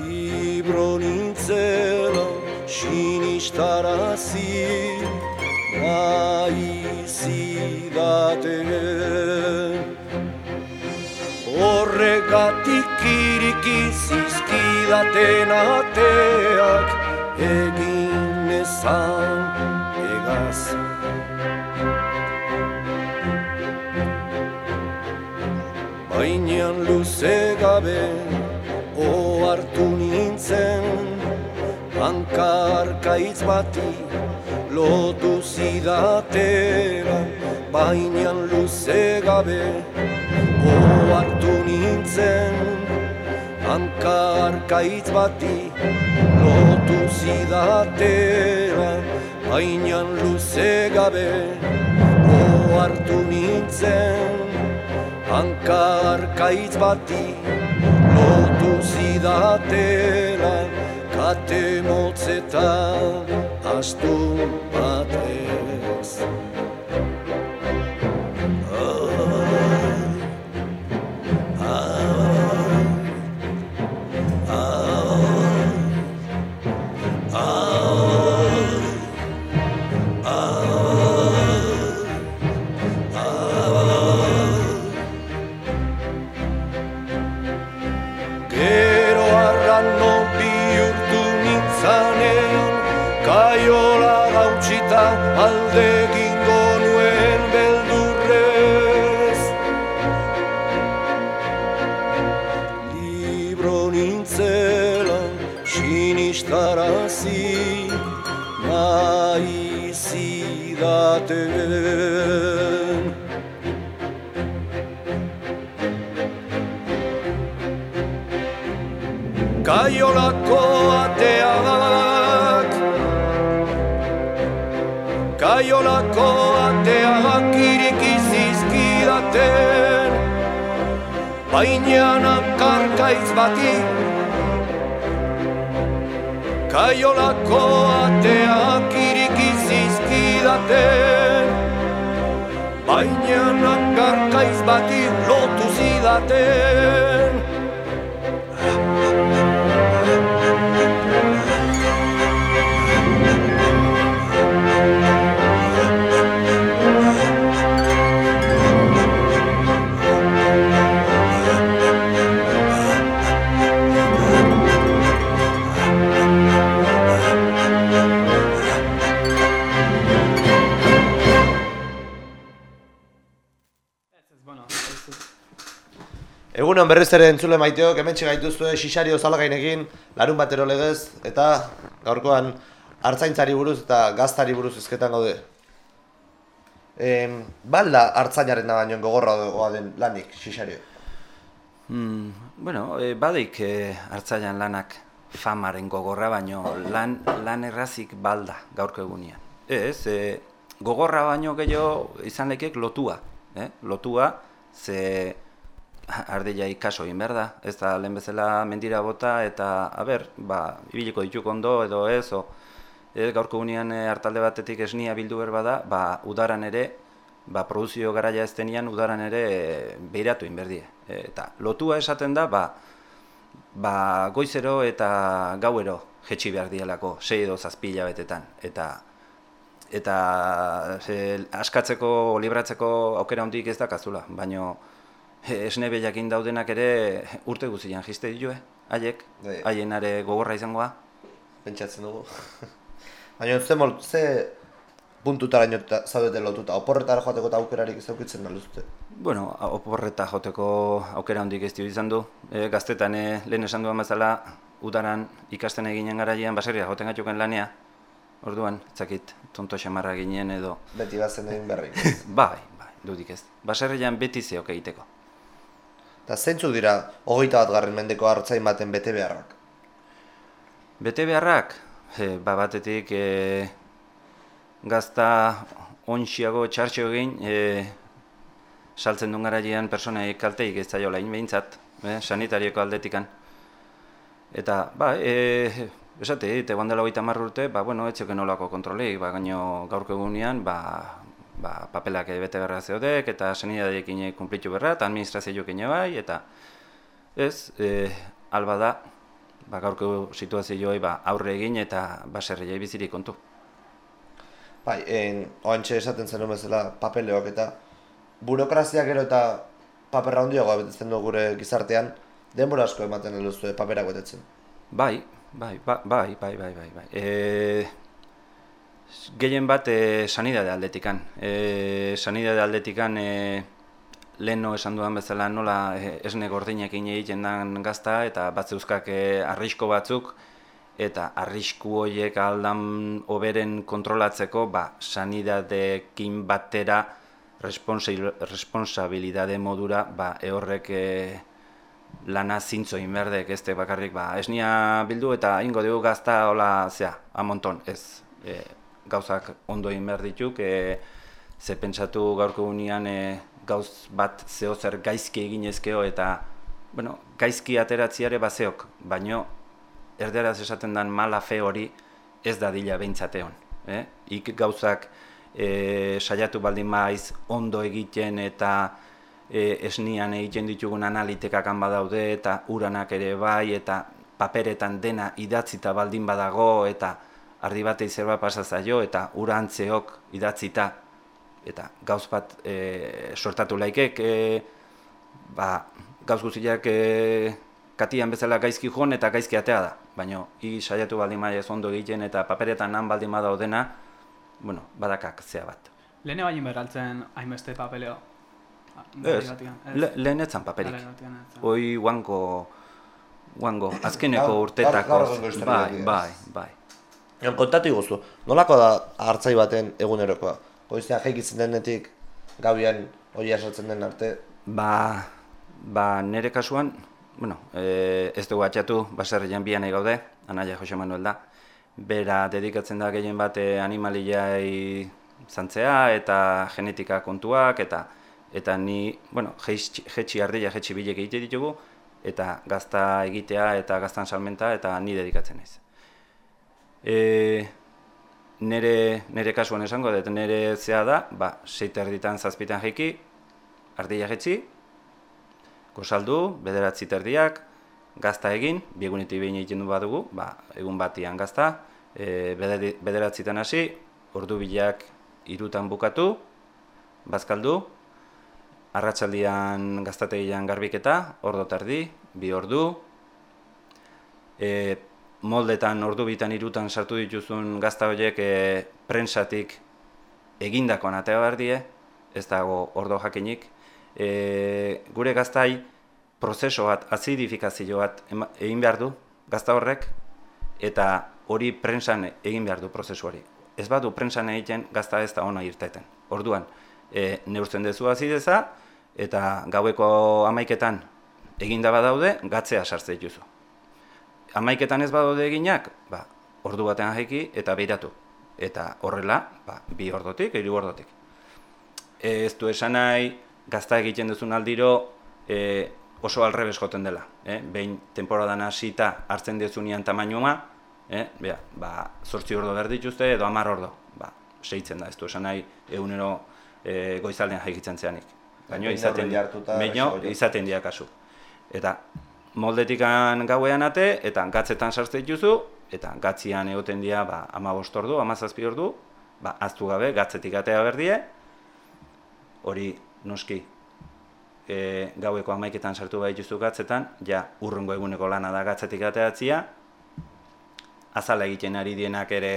Libro nintzela sinistarazi Aizidaten Horregatik iriki zizkidaten ateak egin ezan egaz. Baina luze gabe ohartu nintzen. Hankarkaitz bati lotu zidatela. Baina luze gabe ohartu nintzen. Hankarkaitz bati lotu zidatela Baina luze gabe ohartu nintzen. Hankarkaitz bati lotu zidatela Kate motzetan astun batez karkaiz bati. Kaiolako ateak iriki zizkidaten Baina karkaiz bati lotu zidaten Egunon berriz ere entzule maiteok, hemen gaituzue Xixario Zalgainekin, larun batero legez, eta gaurkoan hartzaintzari buruz eta gaztari buruz izketan gaude. Em, balda hartzainaren da baino gogorra den lanik, Xixario. Hmm, bueno, e, badik e, hartzaian lanak famaren gogorra, baino lan, lan errazik balda gaurko egunean. Ez, e, gogorra baino gehiago izan lekek lotua. Eh? Lotua, ze ardila ikaso egin behar da. Ez da lehen bezala mendira bota eta, a ber, ba, ibiliko dituk ondo edo ez, o, e, gaurko egunean e, hartalde batetik esnia bildu behar bada, ba, udaran ere, ba, produzio garaia ez denian udaran ere e, behiratu inberdie. E, eta lotua esaten da, ba, ba, goizero eta gauero jetxi behar dielako, sei edo zazpila betetan. Eta, eta ze, askatzeko, libratzeko aukera hondik ez dakazula, baino e, esne behiakin daudenak ere urte guzian jiste ditue, haiek, Bai. haien are gogorra izangoa. Pentsatzen dugu. baina ze, mol, ze puntutaraino ta- zaudete lotuta, oporretara joateko eta aukerarik ez aukitzen da luzte. Bueno, oporreta joteko aukera handik ez izan du. E, gaztetan e, lehen esan duan bezala, udaran ikasten eginen garaian baserria joten gatuken lanea. Orduan, etzakit, tonto xamarra ginen edo... Beti bazen egin berri. Bai, bai, dudik ez. Baserrian beti zeok egiteko. Eta zeintzuk dira, hogeita bat garren mendeko hartzain baten bete beharrak. Bete beharrak, e, ba batetik e, gazta onxiago txartxo egin, e, saltzen duen garaian personei kalteik ez zaiola in behintzat, e, sanitarioko aldetikan. Eta, ba, e, esate, egon dela hogeita hamar urte, ba, bueno, etxeko nolako kontroleik, ba, gaino gaurko egunean, ba, ba, papelak bete berra zeodek, eta sanitateekin kumplitu berra, eta administrazioekin bai, eta ez, e, alba da, ba, gaurko situazioei ba, aurre egin eta baserriai bizirik kontu. Bai, en, oantxe esaten zenuen bezala papeleok eta burokrazia gero eta paperra handiagoa betetzen du gure gizartean, denbora asko ematen aluzue paperak betetzen. Bai, bai, ba- bai, bai, bai, bai, bai. E, gehien bat e, sanidade aldetikan. E, sanidade aldetikan e, leheno esan dudan bezala nola esne gordinekin egiten den gazta eta batzeuzkak e, arrisko batzuk eta arrisku horiek aldan oberen kontrolatzeko ba, sanidadekin batera responsabilidade modura ba, ehorrek e, lana zintzo inberdek ez bakarrik ba, esnia bildu eta ingo dugu gazta hola zea, amonton, ez e, gauzak ondo inber dituk, e, ze pentsatu gaurko egunean e, gauz bat zeo zer gaizki eginezkeo eta bueno, gaizki ateratziare bazeok, baino erderaz esaten den mala fe hori ez da dila behintzate hon. Eh? Ik gauzak e, saiatu baldin maiz ondo egiten eta e, esnian egiten ditugun analitikak han badaude eta uranak ere bai eta paperetan dena idatzita baldin badago eta ardi batei zerba pasa zaio eta ura antzeok idatzita eta gauz bat e, sortatu laikek e, ba, gauz guztiak e, katian bezala gaizki joan eta gaizki atea da. Baina, i saiatu baldin maia ez ondo egiten eta paperetan han baldin badaudena, bueno, badakak zea bat. Lehene baino beraltzen hainbeste papeleo. Ez, le, lehen etzan paperik. Hoi guanko guango, azkeneko urtetako, bai, dira. bai, bai. Jon, kontatu iguzu, nolako da hartzai baten egunerokoa? Goiztean jaikitzen denetik, gauian hori sartzen den arte, Ba, ba nire kasuan, bueno, e, ez dugu atxatu, baserrian bian gaude, Anaia Jose Manuel da. Bera dedikatzen da gehien bat eh, animaliai zantzea eta genetika kontuak eta eta ni, bueno, jetxi ardila, jetxi bilek egite ditugu eta gazta egitea eta gaztan salmenta eta ni dedikatzen naiz. E, nere, nere kasuan esango dut, nere zea da, ba, seita erditan zazpitan jaiki, ardila jetxi, gozaldu, bederatzi terdiak, gazta egin, biegunetik behin egiten du badugu, ba, egun batian gazta, e, bederatzitan hasi, ordu bilak irutan bukatu, bazkaldu, arratsaldian gaztategian garbiketa, ordo terdi, bi ordu, e, moldetan ordu bitan irutan sartu dituzun gazta horiek e, prensatik egindakoan atea behar die, ez dago ordo jakinik. E, gure gaztai prozeso bat, azidifikazio bat egin behar du gazta horrek, eta hori prensan egin behar du prozesu hori. Ez badu prensan egiten gazta ez da ona irteten. Orduan, e, neurtzen dezu azideza, eta gaueko amaiketan eginda badaude, gatzea sartze dituzu. Amaiketan ez badaude eginak, ba, ordu batean jaiki eta beiratu. Eta horrela, ba, bi ordotik, hiru ordotik. E, ez du esan nahi, gazta egiten duzun aldiro e, oso alrebes joten dela. Eh? Behin temporadan hasita hartzen dezunean tamainua, eh? Bea, ba, zortzi ordo behar dituzte edo hamar ordo. Ba, seitzen da, ez du esan nahi, egunero e, goizaldean jaikitzen zeanik. Behin izaten, baino, izaten dira kasu. Eta moldetikan gauean ate, eta gatzetan sartzen dituzu, eta gatzian egoten dira ba, ama ordu, ama zazpi ordu, ba, aztu gabe, gatzetik atea berdie, hori noski e, gaueko amaiketan sartu baituzu gatzetan, ja urrungo eguneko lana da gatzetik ateatzia, azala egiten ari dienak ere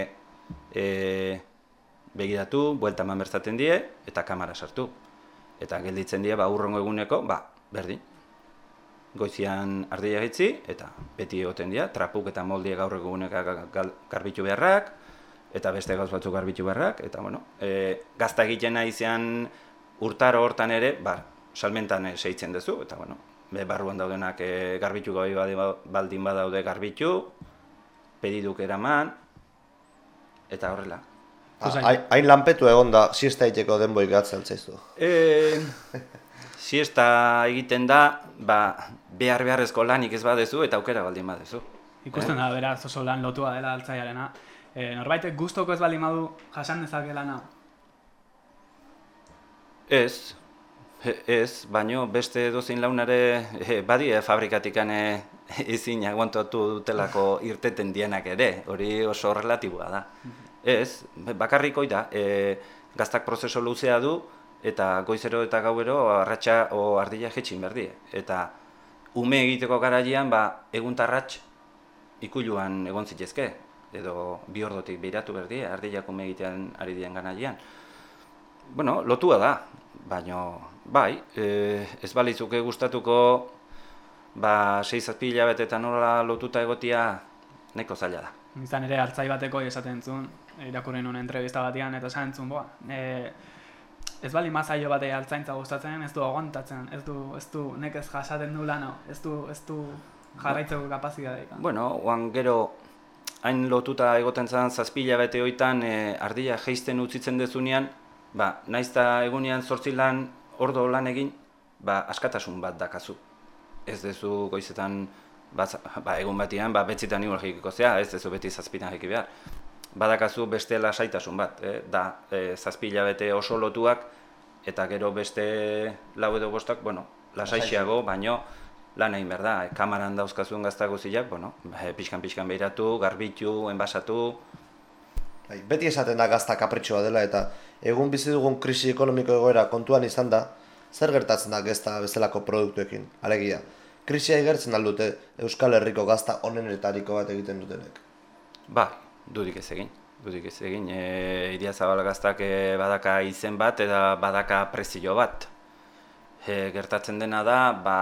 e, begiratu, buelta eman bertzaten die, eta kamara sartu. Eta gelditzen die, ba, urrongo eguneko, ba, berdin. Goizian ardila gitzi, eta beti egoten dira, trapuk eta moldia gaur eguneka garbitu beharrak, eta beste gauz batzuk garbitu beharrak, eta bueno, e, gazta egiten naizean urtaro hortan ere, ba, salmentan e, seitzen duzu, eta bueno, be, barruan daudenak e, garbitu gabe baldin badaude garbitu, pediduk eraman, eta horrela. Hain hain lanpetu egon da, siesta egiteko denboi gatzen zaizu. E, siesta egiten da, ba, behar beharrezko lanik ez badezu eta aukera baldin badezu. Ikusten da, beraz, oso lan lotua dela altzaiarena. E, norbaitek gustoko ez baldin badu jasan dezake lana. Ez, e- ez, baino beste dozein launare e, badie fabrikatikan e, ezin aguantatu dutelako irteten dienak ere, hori oso relatiboa da. Ez, bakarrik da, e, gaztak prozeso luzea du, eta goizero eta gauero arratsa o ardila jetxin berdie. Eta ume egiteko garaian, ba, egun tarratx ikuluan egon zitezke, edo bi ordotik behiratu berdie, ardilak ume egitean ari dien ganaian. Bueno, lotua da, baina bai, e, ez balizuke gustatuko ba, 6 hilabetetan nola lotuta egotia nahiko zaila da. Izan ere hartzai bateko esaten zuen, irakurri nuen entrevista batean, eta esan zuen, boa, e, ez bali mazaio bate hartzaintza gustatzen, ez du aguantatzen, ez du, ez du nekez jasaten du lano, ez du, ez du jarraitzeko kapazitateik. Bueno, oan gero hain lotuta egoten zen zazpi hilabete hoitan e, ardila jeisten utzitzen dezunean, ba, naiz eta egunean zortzi lan ordo lan egin, ba, askatasun bat dakazu. Ez dezu goizetan, ba, ba, egun batian, ba, betzitan igual jikiko zea, ez dezu beti zazpitan jiki behar. Badakazu beste lasaitasun bat, eh? da e, zazpi hilabete oso lotuak, eta gero beste lau edo bostak, bueno, lasaixiago, baino lan egin behar da, e, kamaran dauzkazuen gazta guziak, bueno, e, pixkan-pixkan behiratu, garbitu, enbasatu, Bai, beti esaten da gazta kapritxoa dela eta egun bizi dugun krisi ekonomiko egoera kontuan izan da, zer gertatzen da gazta bezalako produktuekin, alegia. Krisia igertzen aldute Euskal Herriko gazta onenetariko bat egiten dutenek. Bai, dudik ez egin. Dudik ez egin. E, Iria Zabala gaztak e, badaka izen bat eta badaka prezio bat. E, gertatzen dena da, ba,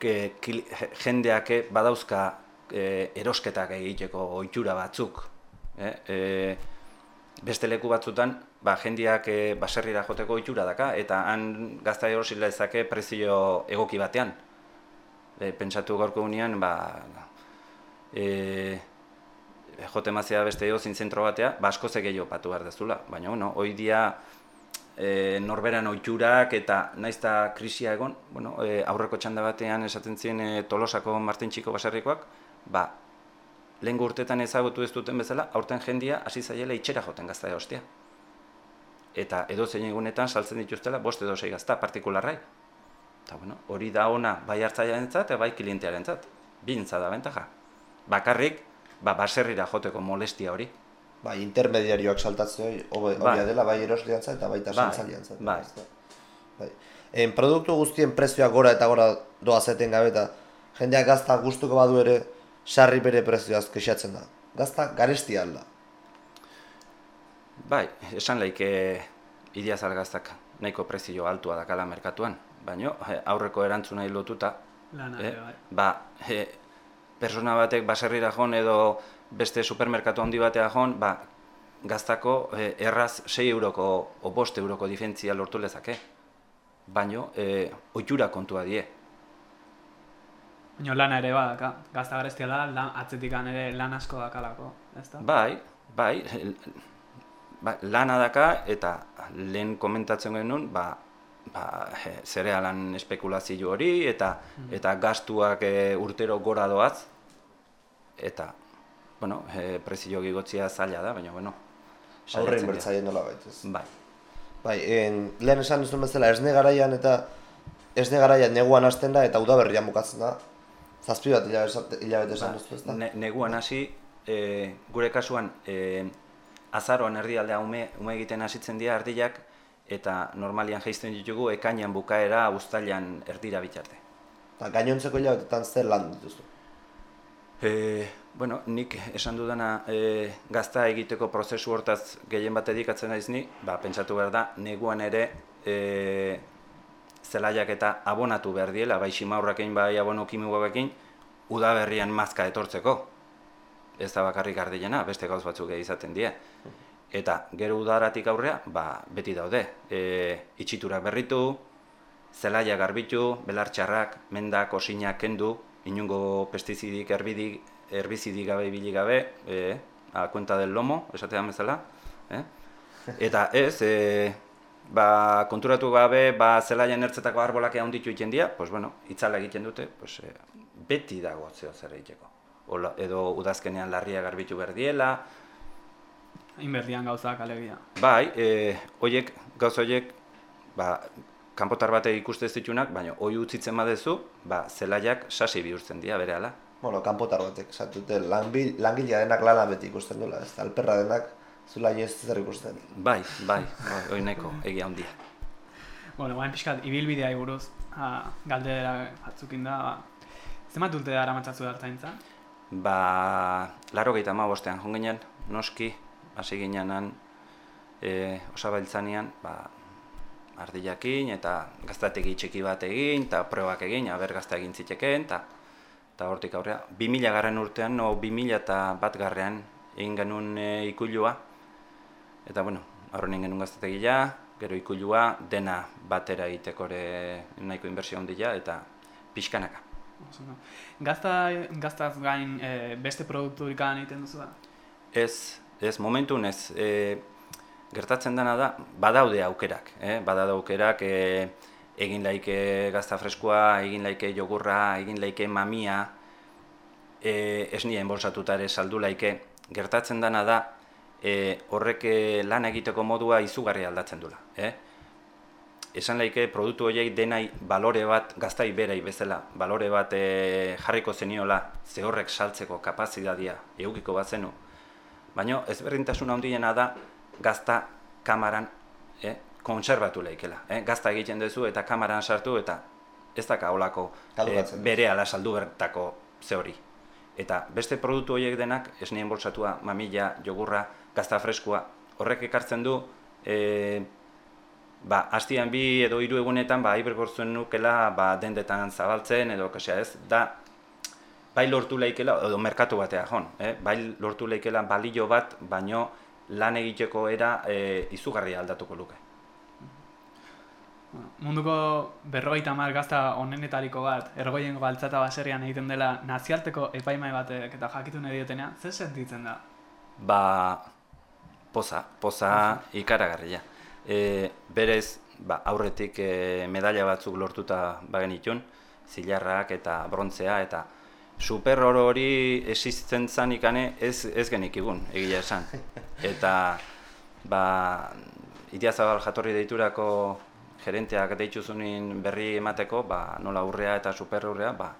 ke, kil- je- jendeak eh, badauzka e, erosketak egiteko ohitura batzuk. Eh? E, beste leku batzutan, ba, jendeak e, baserrira joteko ohitura daka, eta han gazta erosi lezake prezio egoki batean. E, pentsatu gaurko unean, ba, e, jote mazia beste eozin zentro batea, ba, asko gehiago patu behar dezula. Baina, bueno, hoi dia e, norberan ohiturak eta naizta krisia egon, bueno, e, aurreko txanda batean esaten ziren e, Tolosako Martin Txiko baserrikoak, ba, lehen urtetan ezagutu ez duten bezala, aurten jendia hasi zaiela itxera joten gazta hostia. Eta edo zein egunetan saltzen dituztela bost edo sei gazta partikularrai. Eta bueno, hori da ona bai hartzailearentzat eta bai klientearentzat. Bintza da bentaja. Bakarrik, ba, baserrira joteko molestia hori. Bai, intermediarioak saltatzea hobe- Bai. hobea dela, bai erosleantzat eta baita Bai, saltzaileantzat. bai. bai. En, produktu guztien prezioak gora eta gora doa zeten gabe eta jendeak gazta gustuko badu ere sarri bere prezioaz kexatzen da. Gazta garesti alda. Bai, esan laike idiazal gaztak nahiko prezio altua dakala merkatuan, baino eh, aurreko erantzunai lotuta, Lana, eh, ere, bai. ba, eh, persona batek baserrira joan edo beste supermerkatu handi batea joan, ba, gaztako eh, erraz 6 euroko o 5 euroko diferentzia lortu lezake. Baino, eh, ohitura kontua die. Baina lana ere badaka, gazta garestia da, lan, atzetikan ere lan asko dakalako, ezta? Bai, bai, ba, lana daka eta lehen komentatzen genuen, ba, ba, zerealan espekulazio hori eta eta gastuak e, urtero gora doaz eta bueno, e, prezio gigotzia zaila da, baina bueno, Aurre inbertzaien nola baitez. Bai. Bai, en, lehen esan duzun bezala esne garaian eta esne garaian neguan hasten da eta udaberrian bukatzen da. Zazpi bat hilabete, esan Ba, duzu, ezta? ne, neguan hasi, e, gure kasuan, e, azaroan erdialdea ume, ume egiten hasitzen dira ardilak, eta normalian jaisten ditugu ekainan bukaera uztailan erdira bitarte. Eta gainontzeko hilabetetan zer lan dituzu. E, bueno, nik esan dudana e, gazta egiteko prozesu hortaz gehien bat dedikatzen naiz ni, ba, pentsatu behar da, neguan ere e, zelaiak eta abonatu behar diela, bai simaurrakein bai abono kimugabekin, udaberrian mazka etortzeko. Ez da bakarrik ardilena, beste gauz batzuk izaten die. Eta gero udaratik aurrea, ba, beti daude. E, itxiturak berritu, zelaia garbitu, belartxarrak, mendak, osinak kendu, inungo pestizidik, herbidik, herbizidik gabe ibili gabe, e, a cuenta del lomo, esatean bezala. Eh? Eta ez, e, ba, konturatu gabe, ba, zelaian ertzetako arbolak handitu egiten dira, pues bueno, itzala egiten dute, pues, e, beti dago zeo zer egiteko. Ola, edo udazkenean larria garbitu behar diela, Inberdian gauzak alegia. Bai, e, oiek, gauz oiek, ba, kanpotar batek ikuste ez ditunak, baina oi utzitzen badezu, ba, zelaiak sasi bihurtzen dira berehala. Bueno, kanpotar batek, esatute, lanbil, langilea denak lana beti ikusten duela, ez da, alperra denak zula inoiz zer ikusten. Bai, bai, bai, hori nahiko egia handia. Bueno, guain pixkat, ibilbidea buruz, galdera batzukin da, ba, zenbat urte dara matzatzu da hartzaintza? Ba, laro gehieta ma bostean, ginen, noski, hasi ginenan, e, osabailtzanean, ba, ardilakin, eta gaztategi txiki bat egin, eta probak egin, aber gazta egin zitekeen, eta eta hortik aurrera. 2000 garren urtean, no, 2000 eta bat garrean egin genuen e, ikulua, eta bueno, aurren egin genuen gaztategia, gero ikulua, dena batera egiteko ere nahiko inbertsio handia, eta pixkanaka. Gazta, gaztaz gain e, beste produkturik egiten duzu da? Ez, ez, momentun ez. E, gertatzen dena da, badaude aukerak, eh? badaude aukerak, e, egin laike gazta freskoa, egin laike jogurra, egin laike mamia, e, ez nien bolsatuta ere saldu laike. Gertatzen dena da, e, horrek lan egiteko modua izugarri aldatzen dula. Eh? Esan laike produktu horiek denai balore bat gaztai berai bezala, balore bat e, jarriko zeniola ze horrek saltzeko kapazitatea eukiko bat zenu. Baina ezberdintasun handiena da gazta kamaran eh, kontserbatu leikela. Eh? Gazta egiten duzu eta kamaran sartu eta ez daka holako eh, bere ala saldu bertako ze hori. Eta beste produktu horiek denak, esnien bolsatua, mamila, jogurra, gazta freskoa, horrek ekartzen du e, ba, hastian bi edo hiru egunetan, ba, ibergorzuen nukela, ba, dendetan zabaltzen, edo, kasea ez, da, bai lortu leikela, edo merkatu batea, jon, eh? bai lortu leikela balio bat, baino lan egiteko era e, izugarria aldatuko luke. Munduko berrogeita hamar gazta onenetariko bat, ergoien baltzata baserrian egiten dela naziarteko epaimai batek eta jakitu nahi diotenea, ze sentitzen da? Ba, poza, poza ikaragarria. E, berez, ba, aurretik e, medaila batzuk lortuta bagenitun, zilarrak eta brontzea eta super oro hori existitzen zan ikane ez, ez genikigun, egia esan. Eta, ba, Idiazabal jatorri deiturako gerenteak deitu zunin berri emateko, ba, nola urrea eta super urrea, ba,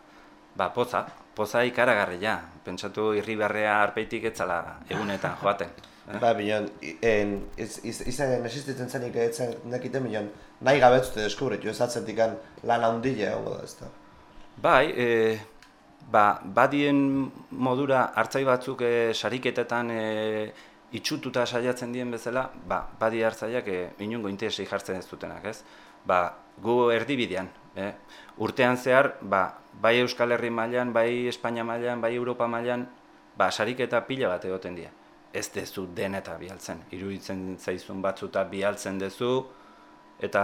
ba poza, poza ikaragarria. Pentsatu irribarrea arpeitik etzala egunetan joaten. Eh? Ba, bilan, izan existitzen zenik etzen nekiten bilan, nahi gabetzute deskubritu, ez atzetik lan handile egongo da, ez da. Bai, e, ba, badien modura hartzai batzuk e, sariketetan e, itxututa saiatzen dien bezala, ba, badi hartzaiak e, inungo interesei jartzen ez dutenak, ez? Ba, gu erdibidean, eh? urtean zehar, ba, bai Euskal Herri mailan, bai Espainia mailan, bai Europa mailan, ba, sarik eta pila bat egoten dira. Ez dezu den eta bialtzen, iruditzen zaizun batzuta bialtzen dezu, eta,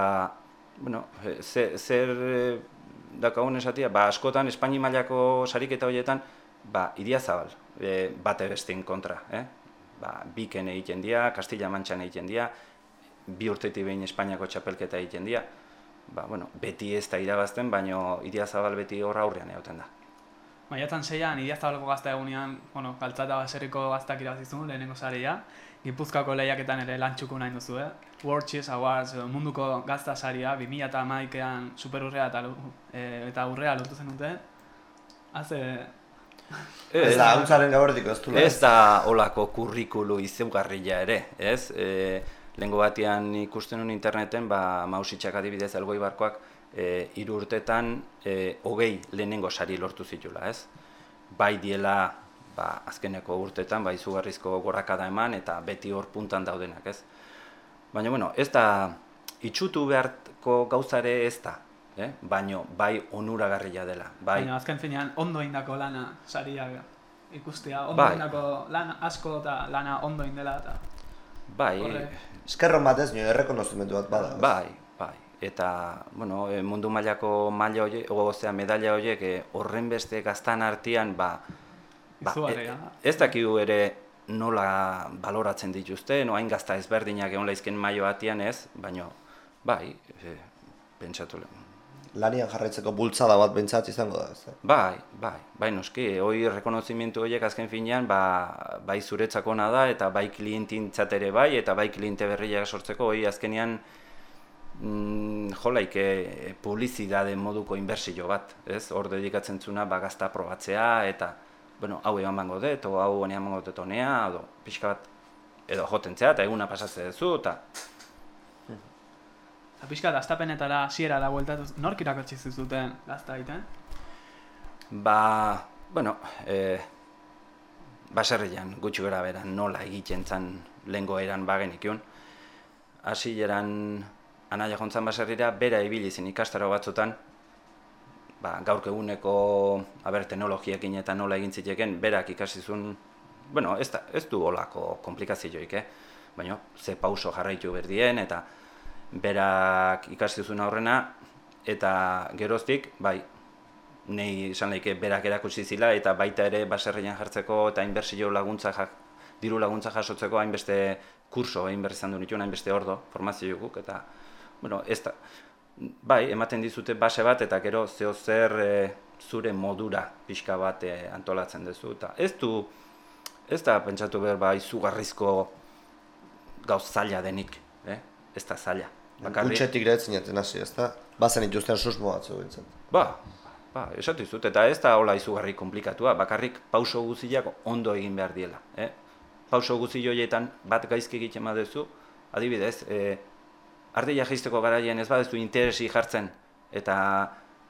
bueno, e, zer dakagun esatia, ba, askotan Espainia mailako sarik eta horietan, ba, idia zabal, e, bate bestin kontra, eh? ba, biken egiten dira, Kastilla Mantxan egiten dira, bi urtetik behin Espainiako txapelketa egiten dira, ba, bueno, beti ez da irabazten, baino Idia Zabal beti horra aurrean egoten da. Maiatzen zeian, Idia Zabalko gazta egunean, bueno, kaltzata baserriko gaztak irabazizun, lehenengo zaria, Gipuzkoako lehiaketan ere lantxuko nahi duzu, eh? World Chess Awards, edo munduko gazta saria, 2000 eta maikean superurrea eta, e, eta urrea lortu zen dute. Haze, Ez, ez da, hauntzaren gabordik ez du. Ez da olako kurrikulu izeugarria ere, ez? E, Lengo batean ikusten un interneten, ba, mausitxak adibidez elgoi barkoak, e, iru urtetan, e, hogei lehenengo sari lortu zitula, ez? Bai diela, ba, azkeneko urtetan, bai izugarrizko gorakada eman, eta beti hor puntan daudenak, ez? Baina, bueno, ez da, itxutu beharko gauzare ez da, eh? baino bai onuragarria dela. Bai. Baina azken finean ondo indako lana saria ikustea, ondo bai. indako lana asko eta lana ondo indela eta Bai. Eskerron batez nio errekonozimentu bat bada. Bai, bai. Eta, bueno, eh, mundu mailako maila horiek, osea medaila horiek eh, horren beste gaztan artean ba, ba e, ez dakigu ere nola baloratzen dituzte, no hain gazta ezberdinak egon laizken maio batian ez, baino bai, e, pentsatu lehen lanian jarraitzeko bultzada bat bentsat izango da, ez Bai, bai, bai noski, hoi rekonozimentu horiek azken finean, ba, bai zuretzako da, eta bai klientintzat ere bai, eta bai kliente berriak sortzeko, hoi azkenean mm, jolaik e, publizidade moduko inbersio bat, ez? Hor dedikatzen zuna, ba, gazta probatzea, eta, bueno, hau eman bango dut, o hau eman bango dut honea, edo, pixka bat, edo jotentzea, eta eguna pasatzea duzu, eta Eta pixka daztapenetara hasiera da bueltatu, nork irakotsi zuten gazta egiten? Ba, bueno, e, baserrian gutxi gara beran nola egiten zan lehengo eran bagen ikiun. Hasi eran anaia jontzan baserrira, bera ibili zen ikastaro batzutan, ba, gaurk eguneko aber, teknologiakin eta nola egin ziteken, berak ikasi zuen, bueno, ez, da, ez du olako komplikazioik, eh? baina ze pauso jarraitu berdien, eta berak ikasi zuen aurrena eta geroztik bai nei izan laike berak erakutsi zila eta baita ere baserrian jartzeko eta inbertsio laguntza jak, diru laguntza jasotzeko hainbeste kurso egin behar izan du nituen hainbeste ordo formazio guk eta bueno ez da bai ematen dizute base bat eta gero zeo zer e, zure modura pixka bat e, antolatzen duzu eta ez du ez da pentsatu behar bai izugarrizko gauz zaila denik eh? ez da zaila Bakarri... Gutxetik garetzen jaten hasi, ez da? Bazen ituzten susmo batzu bintzen. Ba, ba, esatu izut, eta ez da hola izugarri komplikatua, bakarrik pauso guziak ondo egin behar diela. Eh? Pauso guzi joietan bat gaizki egiten badezu, adibidez, e, ardia jaisteko garaien ez badezu interesi jartzen, eta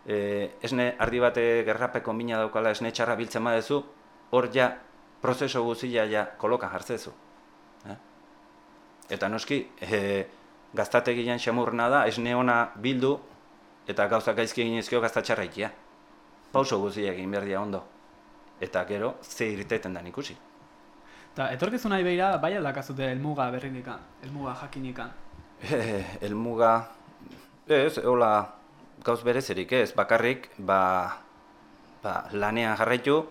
e, esne ardi bate gerrapeko mina daukala esne txarra biltzen badezu, hor ja prozeso guzia ja kolokan jartzezu. Eh? Eta noski, e, gaztategian xamurrena da, esne ona bildu, eta gauzak gaizki egin ezkio gaztatxarra ikia. Pauso guztiak egin behar dira ondo. Eta gero, ze irteten dan ikusi. Eta etorkizunai beira, bai aldakazute elmuga berrindikan, elmuga jakinikan. Eh, elmuga, ez, hola, gauz berezerik ez, bakarrik, ba, ba, lanean jarraitu,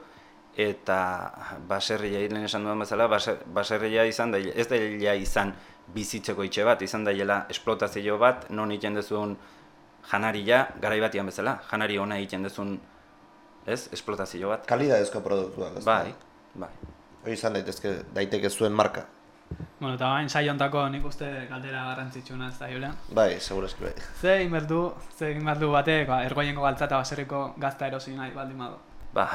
eta baserria lehen esan duen bezala, base- baserria izan da, ez da izan bizitzeko itxe bat, izan daiela esplotazio bat, non egiten duzun janaria, garai batian bezala, janari ona egiten duzun, ez, esplotazio bat. Kalidadezko produktuak, ez? Bai, bai. Hori izan daitezke, daiteke zuen marka. Bueno, eta bain saio hontako nik uste galdera garrantzitsuna ez da, Julen. Bai, segurazki bai. Ze egin behar du, ze egin behar du batek, ba, ergoiengo galtza eta baserriko gazta erosi nahi baldin badu. Ba,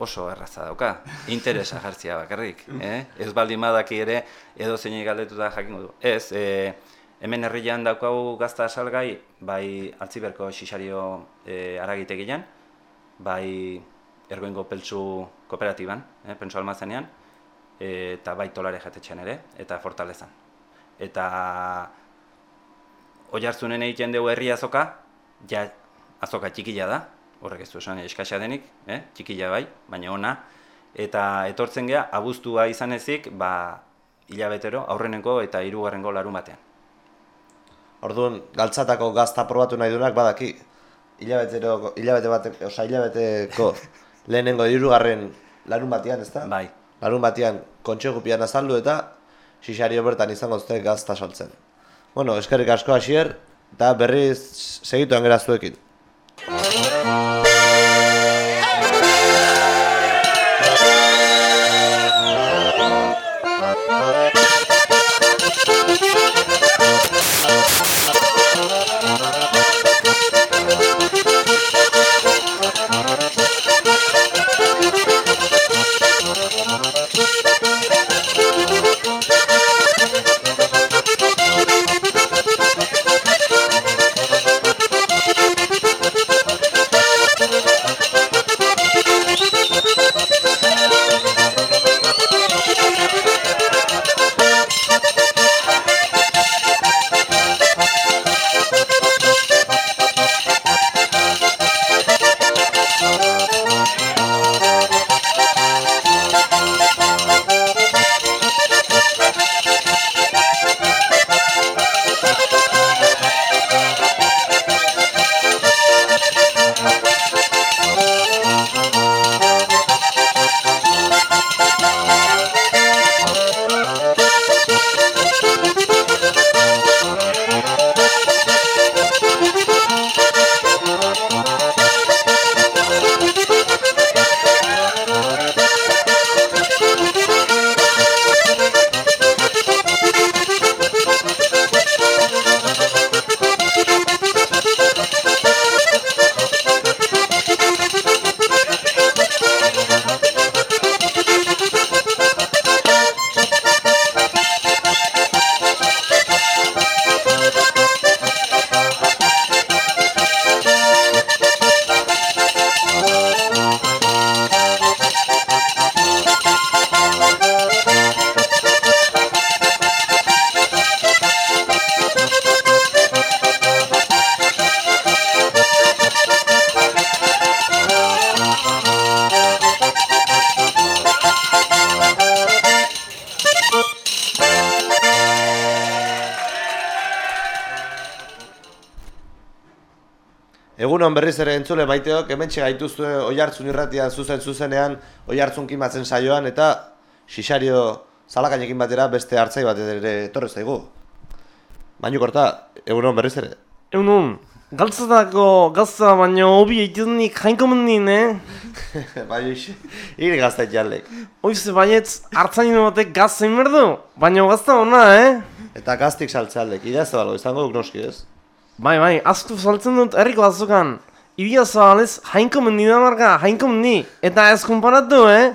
oso erraza dauka, interesa jartzia bakarrik, eh? Ez baldin badaki ere, edo zeinek galdetuta jakingo du. Ez, e, hemen herrian daukagu gazta salgai, bai altziberko xixario e, aragitegian, bai ergoingo peltsu kooperatiban, eh, pentsu almazenean, e, eta bai tolare jatetxean ere, eta fortalezan. Eta oihartzunen egiten dugu herri azoka, ja azoka txikila da, horrek ez du esan eskaxa denik, eh? txikila bai, baina ona, eta etortzen gea, abuztua izan ezik, ba, hilabetero, aurreneko eta hirugarrengo larun batean. Orduan, galtzatako gazta probatu nahi duenak badaki. Hilabetero, hilabete bat, oza, hilabeteko lehenengo hirugarren larun batean, ezta? Bai, Larun batean kontxe gupian azaldu eta xixario bertan izango zute gazta saltzen. Bueno, eskerrik asko hasier, eta berriz segituan gera zuekin. Egunon berriz ere entzule maiteok, hemen gaituzue oihartzun irratian zuzen zuzenean, oihartzun kimatzen saioan, eta xixario zalakainekin batera beste hartzai bat ere etorri zaigu. Baino korta, egunon berriz ere. Egunon, galtzatako gazta baino hobi egitenik jainkomenin, eh? bai, hiri gaztait jaldek. Oize baietz hartzaino batek gazta inberdu, baino gazta ona, eh? Eta gaztik saltzealdek, idazte balo, izango duk noski ez? Bai, bai, asko saltzen dut herriko azokan. Ibia zabalez jainkomen Dinamarka, jainkomen ni, eta ez konparatu, eh?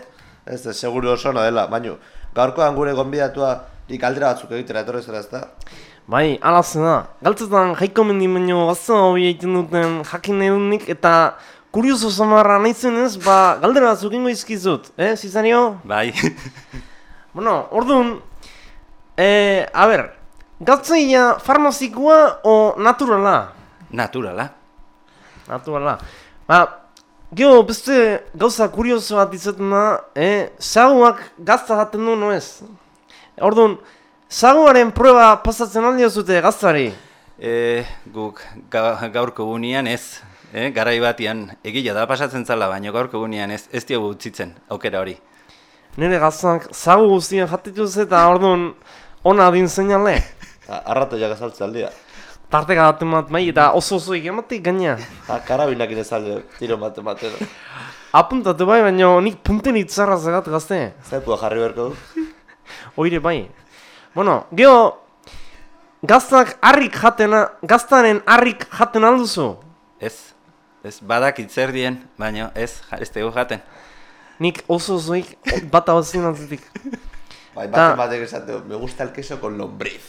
Ez da, seguru oso ona dela, baino, gaurkoan gure gonbidatua nik aldera batzuk egitera etorri zera ez da? Bai, ala da. Galtzetan jainkomen di baino gazta hobi egiten duten jakin nahi dut nik, eta kurioso zamarra nahi ez, ba, galdera batzuk ingo izkizut, eh, Zizario? bai, Bueno, orduan, eh, a ber, Gatzaia farmazikoa o naturala? Naturala. Naturala. Ba, geho beste gauza kurioso bat izaten eh? Saguak gazta jaten du, no ez? Orduan, saguaren prueba pasatzen aldio zute gaztari. E, guk ga, gaurko gunean ez, e, garai batian egila da pasatzen zala, baina gaurko gunean ez, ez diogu utzitzen aukera hori. Nire gaztak sagu guztien jatituz eta orduan ona adin zeinale. Arratoiak azaltze aldia. Tarteka bat emat mai eta oso oso egematik gaina. Ha, karabinak inezalde, tiro mate matero. Apuntatu bai, baina nik punten itzarra zegat gazte. Zaipua jarri beharko du. Oire bai. Bueno, geho, gaztak harrik jatena, gaztaren harrik jaten alduzu. Ez, ez badakit zer dien, baina ez, ez dugu jaten. Nik oso osoik bat hau zin atzetik. Bai, Ta- baten batek esate, me gusta el queso con lombriz.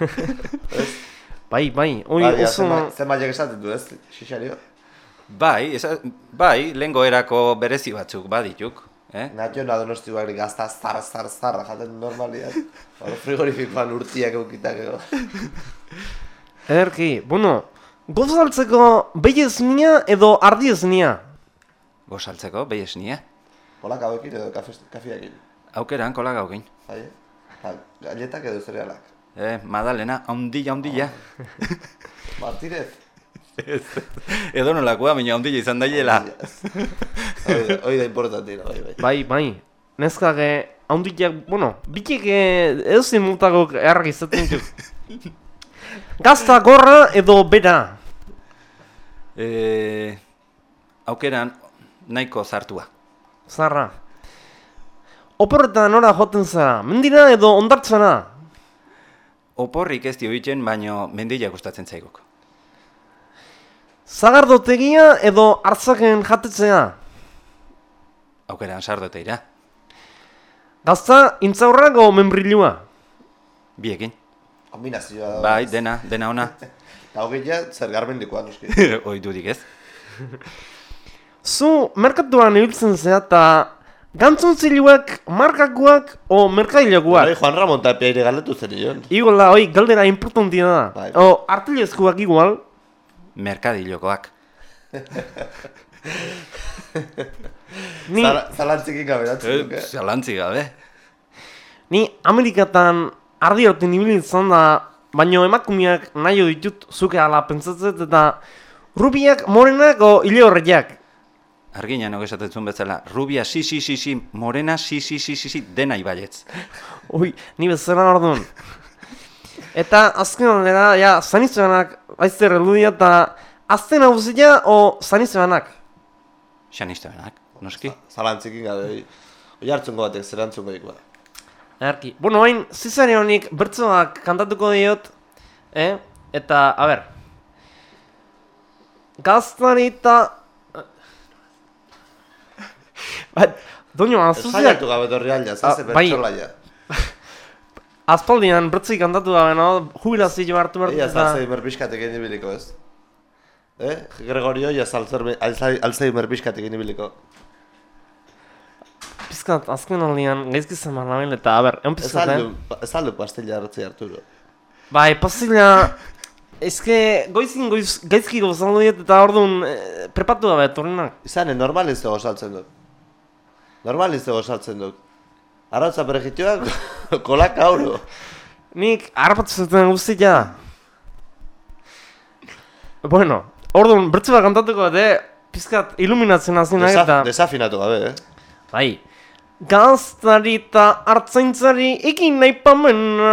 Bai, bai, hori Bai, oso... zen baiek esaten du ez, xixario? Bai, esa, bai, lehengo erako berezi batzuk badituk. Eh? Natio na donosti bagri gazta zar, zar, zar, jaten normalian. Hor frigorifikoan urtiak eukitak ego. Ederki, bueno, gozaltzeko behiez nia edo ardiez nia. Gozaltzeko, behi esnia. Kolak hauekin edo kafe, kafiakin. Aukeran kola gaukin. Bai, ba, galletak edo zerealak. Eh, Madalena, haundilla, haundilla. Martínez. Edo nolakoa, baina haundilla izan daiela. Hoi da- importantina, bai, bai. Bai, bai, neskak haunditak, bueno, bitik edozein multakok errak izaten dut. Gazta gorra edo bera. Eh, aukeran nahiko zartua. Zarra. Oporretan nora joten zara, mendira edo ondartzara. Oporrik ez dio egiten, baino mendila gustatzen zaiguk. Zagardotegia edo hartzaken jatetzea. Aukeran sardoteira. Gazta intzaurrak o membrilua. Biekin. Kombinazioa da. Bai, dena, dena ona. Hogei ja, zer garmendikoa noski. Oidurik ez. Zu merkatuan ibiltzen zea eta gantzontziluak, markakuak o Bai, merkailakuak. Juan Ramon Tapiaire galetu zen nion. Iguala, oi, galdera importantia da. Bai. O, artilezkoak igual. Merkadilokoak. Ni, Zala- Zalantzikin gabe datzen duke. Zalantzi gabe. ni Amerikatan ardi horten ibili izan da, baino emakumeak nahi ditut zuke ala pentsatzet eta rubiak, morenak o hile horreak. Argina nago esaten zuen bezala, rubia si si si si, morena si si si si si, dena ibaietz. Oi, ni bezala orduan. Eta azken aldera, ja, zanizuanak aizter eludia eta azten hauzia o zanizuanak. Xanistabenak, noski. Zalantzikin gabe. Oi hartzungo batek zer antzungo dikoa. Erki. Bueno, hain, zizare honik bertsoak kantatuko diot, eh? Eta, a ber. Gaztarita... Bat, doño, azuziak, Zaiatu gabe torri alda, Ah, zaze bai. bertxolaia. aspaldian bertzoi kantatu gabe, no? Jubilazio hartu behar Ia dut eta... Alzheimer pixkatek egin ibiliko ez. Eh? Gregorio, Alzheimer, Alzheimer- Alzheimer pixkatek egin ibiliko. Pizkat, azken aldian, gaizki zen nabil eta, a ber, egon Ez pizkat, aldu, eh? ez aldu pastilla hartzea Arturo. Bai, pasila... Ezke, goizin goiz, gaizki gozaldu diet eta orduan eh, prepatu gabe, torrenak. Izan, normal ez dago saltzen dut. Normal ez dago saltzen dut. Arrautza perejitioak, kolak auro. Nik harrapatu zuten guztia. Bueno, orduan, bertzu bat kantatuko eh? Pizkat, iluminatzen hazinak Desa, eta... desafinatu gabe, eh? Bai. Gaztari eta hartzaintzari egin nahi pamena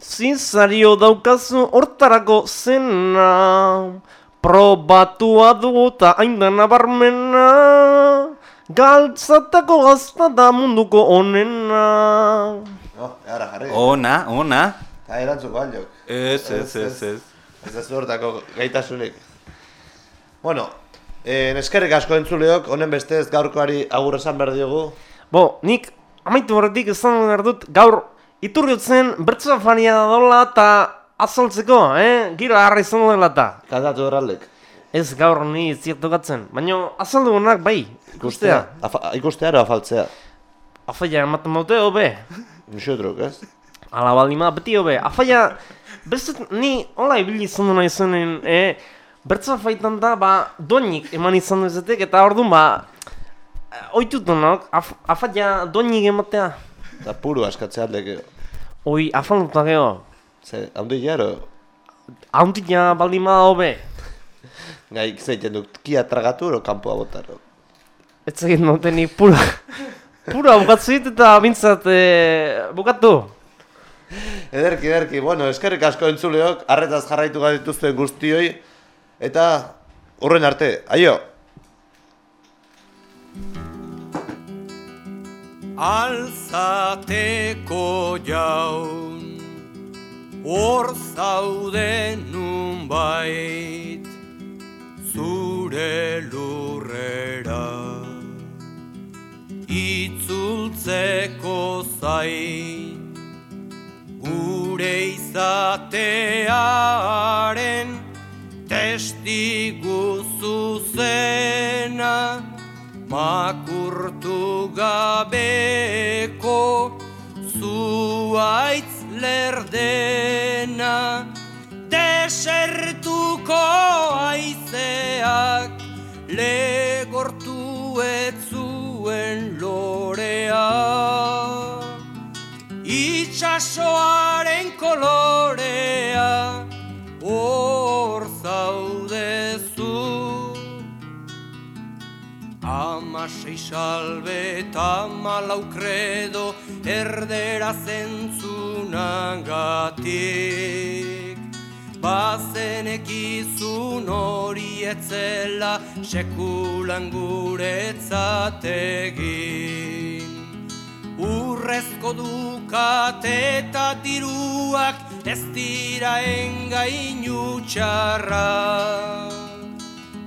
Zizario daukazu hortarako zena Probatua dugu eta hainda nabarmena Galtzatako gazta da munduko onena No, gara jarri. Ona, ona. Eta erantzuko aliok. Ez, ez, ez, ez. Ez ez hortako gaitasunik. Bueno, eh, eskerrik asko entzuleok, honen bestez gaurkoari agur esan behar diogu. Bo, nik amaitu horretik esan behar dut gaur iturriotzen bertsoa fania dola eta azaltzeko, eh? Giro harra izan dela eta. Kantatu erraldek. Ez gaur ni ziak tokatzen, baina azaldugunak bai, ikustea. Afa, ikustea ero afaltzea. Afaia ematen baute, hobe. Muxotruk, ez? ala balima, beti hobe, afaia, beste, ni hola ibili izan du nahi zenen, e, bertza faitan da, ba, doinik eman izan duzetek, eta orduan, ba, oitutu nok, af, afaia doinik ematea. Eta puru askatzea aldeke. Oi, afaluta geho, Ze, handi jaro, hauntia balima hobe. gai zeiten duk, kia tragatu ero kanpoa botaro. Ez egin noten ni pura, pura bukatzu dit eta bintzat, e, bukatu. Ederki, ederki, bueno, eskerrik asko entzuleok, arretaz jarraitu dituzten guztioi, eta urren arte, aio! Alzateko jaun Hor zaude nun bait Zure lurrera Itzultzeko zain Gure izatearen Testigu zuzena Makurtu gabeko zuaitz lerdena. Desertuko aizeak legortu ez lorea Itxasoaren kolorea hor zaudezu Amasei salbe eta malau kredo erdera zentzunagatik. Bazenekizun hori etzela sekulan guretzategin Urrezko dukate eta diruak ez dira engainu txarra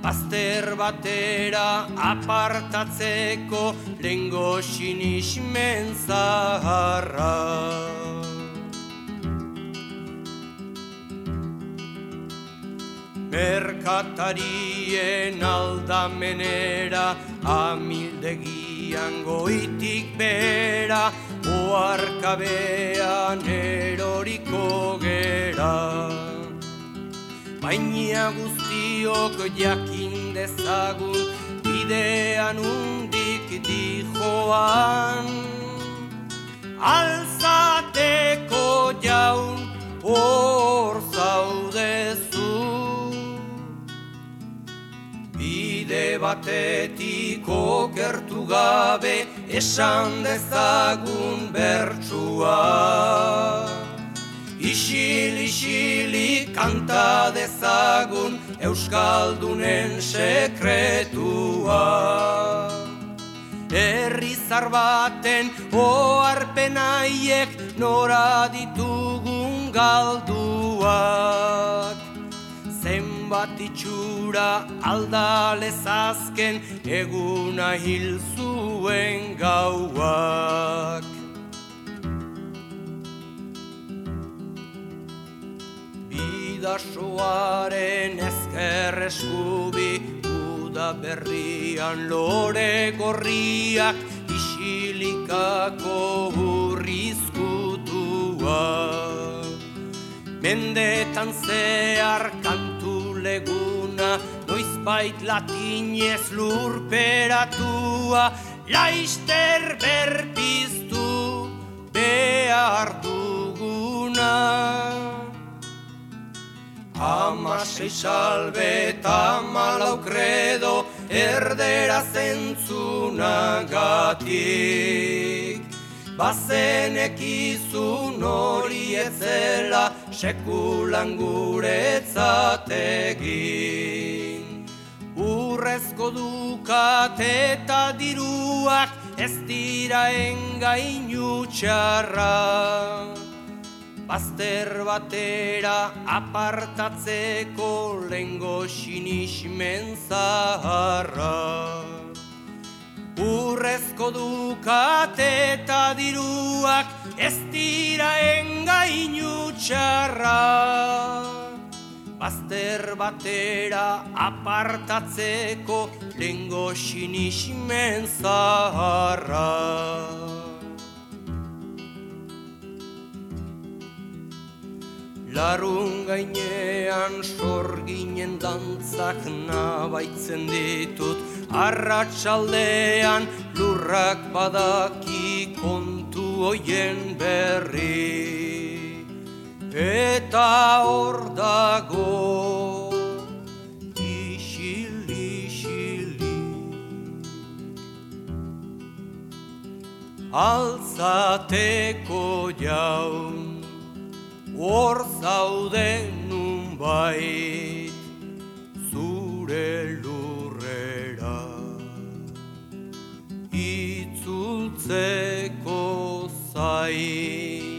Bazter batera apartatzeko lengo sinismen zaharra. Merkatarien aldamenera amildegian goitik bera oarkabean eroriko gera. Baina guztiok jakin dezagun bidean undik dijoan Alzateko jaun hor Bide batetik okertu gabe esan dezagun bertsua. Isil, isili kanta dezagun Euskaldunen sekretua. Herrizar baten oarpenaiek nora ditugun galduak Zenbat itxura aldalezazken eguna hil zuen gauak. Bidasoaren ezker eskubi Uda berrian lore gorriak Isilikako burrizkutua Mendetan zehar kantu leguna Noizbait latinez lurperatua Laister berpiztu behar duguna. Amasei salbe eta malau kredo erdera zentzunagatik Bazenekizun hori etzela sekulan guretzategin Urrezko dukate eta diruak ez dira engainu txarra. Bazter batera apartatzeko lengo sinismen zaharra Urrezko dukate eta diruak ez dira engainu txarra. Bazter batera apartatzeko lengo sinismen zaharra. Larun gainean sorginen dantzak nabaitzen ditut Arratsaldean lurrak badaki kontu hoien berri. Eta hor dago isil isili Alzateko jaun Hor zaude nun bait zure lurrera itzultzeko zain.